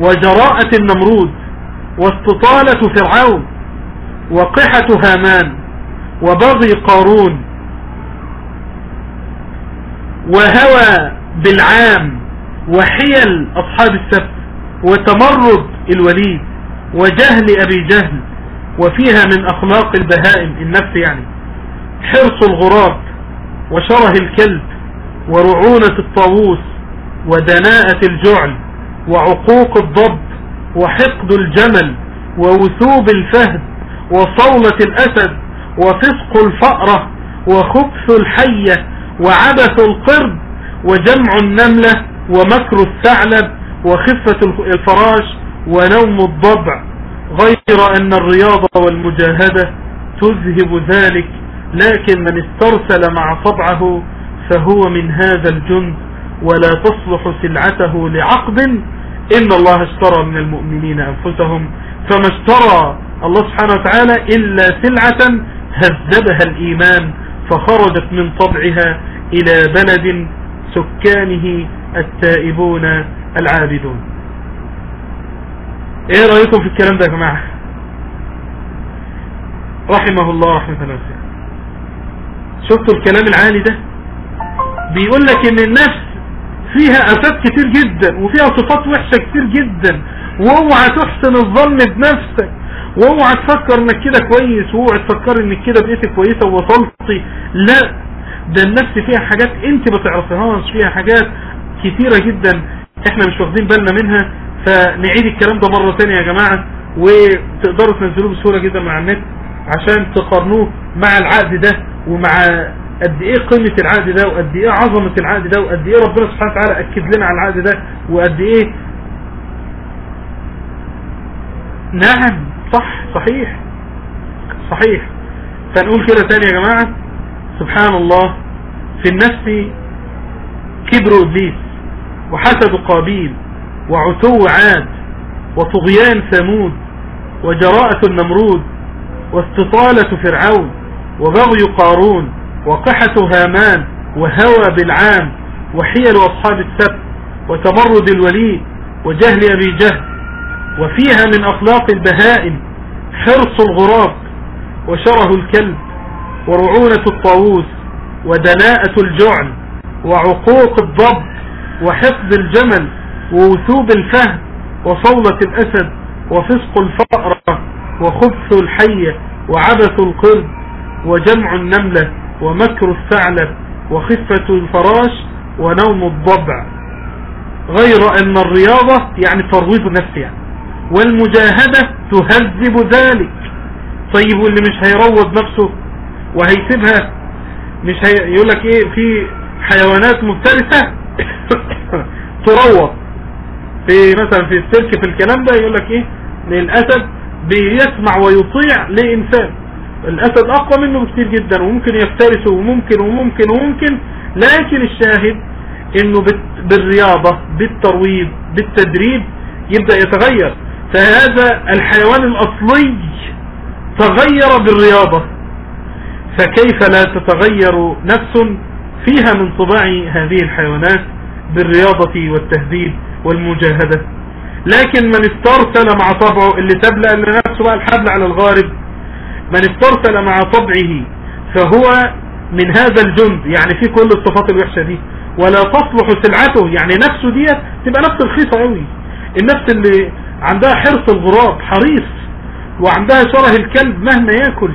وجراءة النمرود واستطالة فرعون وقحة هامان وبغي قارون وهوى بالعام وحيل أصحاب السبت وتمرد الوليد وجهل أبي جهل وفيها من أخلاق البهائم النفس يعني. حرص الغراب وشره الكلب ورعونة الطاووس ودناءة الجعل وعقوق الضب وحقد الجمل ووثوب الفهد وصولة الأسد وفسق الفأرة وخبث الحية وعبث القرد وجمع النملة ومكر الثعلب وخفة الفراش ونوم الضبع. غير أن الرياضة والمجاهدة تذهب ذلك لكن من استرسل مع طبعه فهو من هذا الجند ولا تصلح سلعته لعقد إن الله اشترى من المؤمنين أنفسهم. فما اشترى الله سبحانه وتعالى إلا سلعة هذبها الإيمان فخرجت من طبعها إلى بلد سكانه التائبون العابدون. إيه رأيكم في الكلام ده يا جماعة؟ رحمه الله رحمة واسعة شفتوا الكلام العالي ده؟ بيقول لك إن النفس فيها افات كتير جدا وفيها صفات وحشة كتير جدا. وأوعى تحسن الظن بنفسك. وأوعى تفكر إنك كده كويس وأوعى تفكر إنك كده بقيت كويسة ووصلتي. لا ده النفس فيها حاجات أنت ما تعرفيهاش فيها حاجات كتيرة جدا إحنا مش واخدين بالنا منها. فنعيد الكلام ده مرة تانية يا جماعة وتقدروا تنزلوه بسهولة جدا مع النت. عشان تقارنوه مع العقد ده ومع قد إيه قيمة العقد ده وقد إيه عظمة العقد ده وقد إيه ربنا سبحانه وتعالى أكد لنا على العقد ده وقد إيه. نعم صح صحيح صحيح. فنقول كده تاني يا جماعة. سبحان الله في النفس كبر إبليس وحسد قابيل وعتو عاد وطغيان ثمود وجراءة النمرود واستطالة فرعون وبغي قارون وقحة هامان وهوى بالعام وحيل أصحاب السبت وتمرد الوليد وجهل أبي جهل وفيها من أخلاق البهائم حرص الغراب وشره الكلب ورعونة الطاووس ودناءة الجعل وعقوق الضب وحفظ الجمل ووثوب الفهد وصولة الأسد وفسق الفأرة وخبث الحية وعبث القرد وجمع النملة ومكر الثعلب وخفة الفراش ونوم الضبع. غير أن الرياضة يعني ترويض النفس يعني. والمجاهدة تهذب ذلك. طيب واللي مش هيروض نفسه وهيسيبها؟ مش هي... يقول لك إيه في حيوانات مفترسة تروض. في مثلا في السيرك في الكلام ده يقول لك إيه الاسد بيسمع ويطيع لإنسان. الأسد أقوى منه بكتير جدا وممكن يفترسه وممكن وممكن وممكن. لكن الشاهد إنه بالرياضة بالترويض بالتدريب يبدأ يتغير. فهذا الحيوان الأصلي تغير بالرياضة. فكيف لا تتغير نفس فيها من طباع هذه الحيوانات بالرياضة والتهذيب والمجاهدة؟ لكن من استرسل مع طبعه اللي تبلأ لنفسه بقى الحبل على الغارب من استرسل مع طبعه فهو من هذا الجند يعني في كل الصفات الوحشة دي. ولا تصلح سلعته يعني نفسه ديت تبقى نفس رخيصة قوي النفس اللي عندها حرص الغراب حريص وعندها شره الكلب مهما ياكل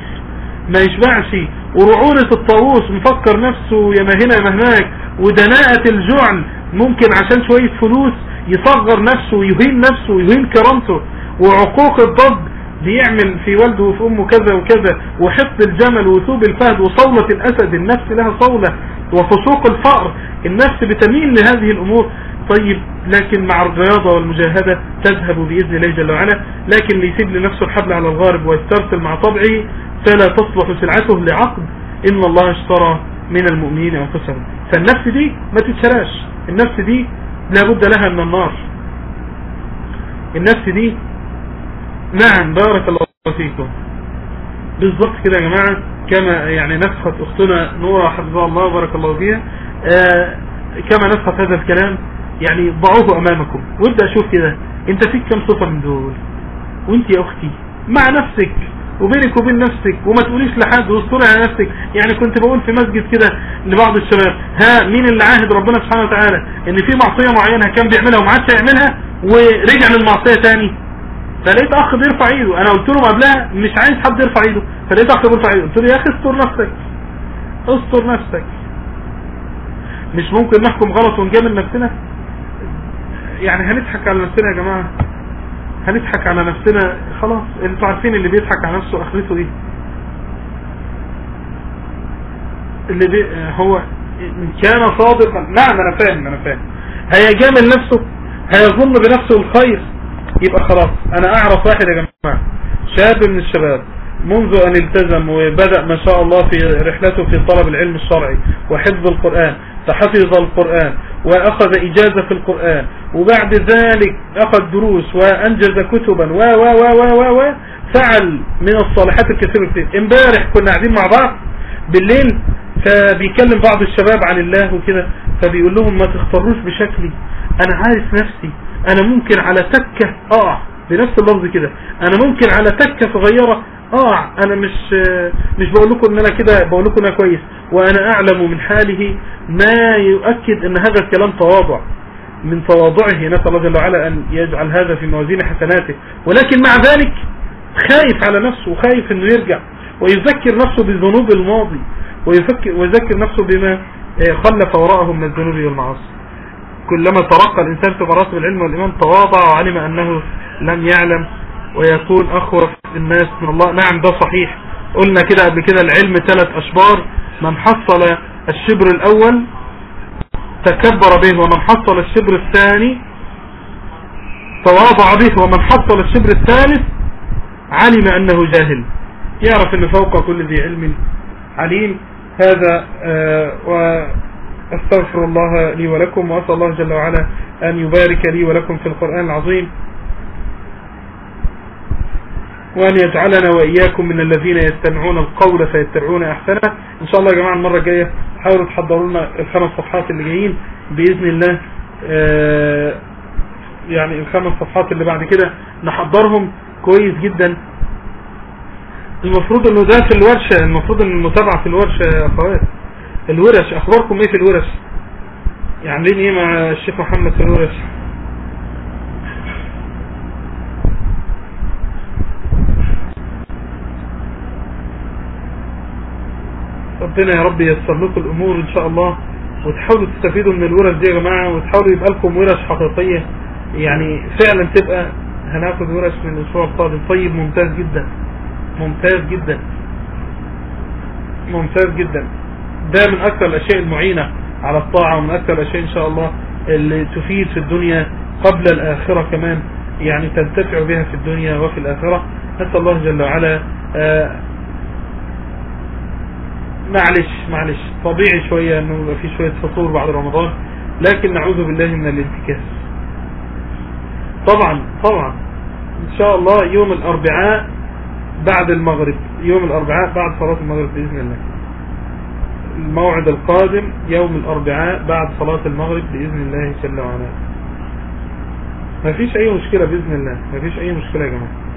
ما يشبعش. ورعونة الطاووس مفكر نفسه يا ما هنا يا ما هناك ودناءة الجعل ممكن عشان شوية فلوس يصغر نفسه ويهين نفسه ويهين كرامته وعقوق الضب بيعمل في والده وفي أمه كذا وكذا وحفظ الجمل وثوب الفهد وصولة الأسد النفس لها صولة وفسوق الفأر النفس بتميل لهذه الأمور. طيب لكن مع الرياضة والمجاهدة تذهب بإذن الله جل وعلا لكن اللي يسيب لنفسه الحبل على الغارب ويسترسل مع طبعه فلا تصلح سلعته لعقد. إن الله اشترى من المؤمنين أنفسهم. فالنفس دي ما تتشراش النفس دي لابد لها من النار. النفس دي نعم بارك الله فيكم. بالضبط كده يا جماعة كما يعني نسخت أختنا نورة حفظها الله بارك الله فيها آه كما نسخت هذا الكلام يعني ضعوه أمامكم. وابدأ شوف كده أنت فيك كم صفة من دول؟ وأنت يا أختي مع نفسك. وبينك وبين نفسك وما تقوليش لحد واستري على نفسك. يعني كنت بقول في مسجد كده لبعض الشباب ها مين اللي عاهد ربنا سبحانه وتعالى إن في معصية معينة كان بيعملها وما عادش يعملها ورجع للمعصية تاني؟ فلقيت أخ بيرفع إيده. أنا قلت له قبلها مش عايز حد يرفع إيده. فلقيت أخ بيرفع إيده. قلت له يا أخي استر نفسك. استر نفسك. مش ممكن نحكم غلط ونجامل نفسنا؟ يعني هنضحك على نفسنا يا جماعة؟ هنضحك على نفسنا خلاص أنتوا عارفين اللي بيضحك على نفسه اخرته إيه؟ اللي بي هو إن كان صادقا نعم أنا فاهم أنا فاهم. هيجامل نفسه هيظن بنفسه الخير يبقى خلاص. أنا أعرف واحد يا جماعة شاب من الشباب منذ أن التزم وبدأ ما شاء الله في رحلته في طلب العلم الشرعي وحفظ القرآن فحفظ القرآن وأخذ إجازة في القرآن وبعد ذلك أخذ دروس وأنجز كتبا و و و و و و فعل من الصالحات الكثيرة كتير. امبارح كنا قاعدين مع بعض بالليل فبيكلم بعض الشباب عن الله وكده فبيقول لهم ما تختاروش بشكلي. أنا عارف نفسي. أنا ممكن على تكة اقع بنفس اللفظ كده. أنا ممكن على تكة صغيرة اقع أنا مش مش بقول لكم إن أنا كده بقول لكم أنا كويس. وأنا أعلم من حاله ما يؤكد إن هذا الكلام تواضع. من تواضعه نسأل الله جل وعلا أن يجعل هذا في موازين حسناته. ولكن مع ذلك خايف على نفسه وخايف إنه يرجع. ويذكر نفسه بالذنوب الماضي. ويفكر ويذكر نفسه بما خلف وراءه من الذنوب والمعاصي. كلما ترقى الإنسان في مراتب العلم والإيمان تواضع وعلم أنه لم يعلم. ويكون أخوف الناس من الله. نعم ده صحيح. قلنا كده قبل كده العلم ثلاث أشبار. من حصل الشبر الأول تكبر به ومن حصل الشبر الثاني تواضع به ومن حصل الشبر الثالث علم أنه جاهل. يعرف أن فوق كل ذي علم عليم. هذا آه وأستغفر الله لي ولكم وأسأل الله جل وعلا أن يبارك لي ولكم في القرآن العظيم. وأن يجعلنا وإياكم من الذين يستمعون القول فيتبعون أحسنه. إن شاء الله يا جماعة المرة الجاية حاولوا تحضروا لنا الخمس صفحات اللي جايين بإذن الله. آه يعني الخمس صفحات اللي بعد كده نحضرهم كويس جدا. المفروض إنه ده في الورشة المفروض إن المتابعة في الورشة يا أخوات. الورش أخباركم إيه في الورش؟ يعني عاملين إيه مع الشيخ محمد في الورش؟ ربنا يا رب ييسر لكم الأمور إن شاء الله وتحاولوا تستفيدوا من الورش دي يا جماعة وتحاولوا يبقى لكم ورش حقيقية. يعني فعلا تبقى هناخد ورش من الأسبوع القادم. طيب ممتاز جدا. ممتاز جدا. ممتاز جدا. ده من أكثر الأشياء المعينة على الطاعة ومن أكثر الأشياء إن شاء الله اللي تفيد في الدنيا قبل الآخرة كمان. يعني تنتفع بها في الدنيا وفي الآخرة. نسأل الله جل وعلا آه معلش معلش. طبيعي شوية إنه يبقى في شوية فطور بعد رمضان لكن نعوذ بالله من الانتكاس. طبعا طبعا. إن شاء الله يوم الأربعاء بعد المغرب يوم الأربعاء بعد صلاة المغرب بإذن الله. الموعد القادم يوم الأربعاء بعد صلاة المغرب بإذن الله جل وعلا. ما فيش أي مشكلة بإذن الله. ما فيش أي مشكلة يا جماعة.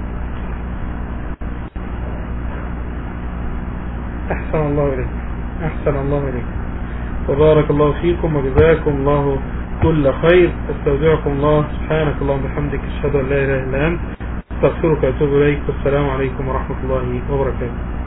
أحسن الله إليك. أحسن الله إليك. وبارك الله فيكم وجزاكم الله كل خير. أستودعكم الله. سبحانك اللهم وبحمدك. أشهد أن لا إله إلا أنت. أستغفرك وأتوب إليك. والسلام عليكم ورحمة الله وبركاته.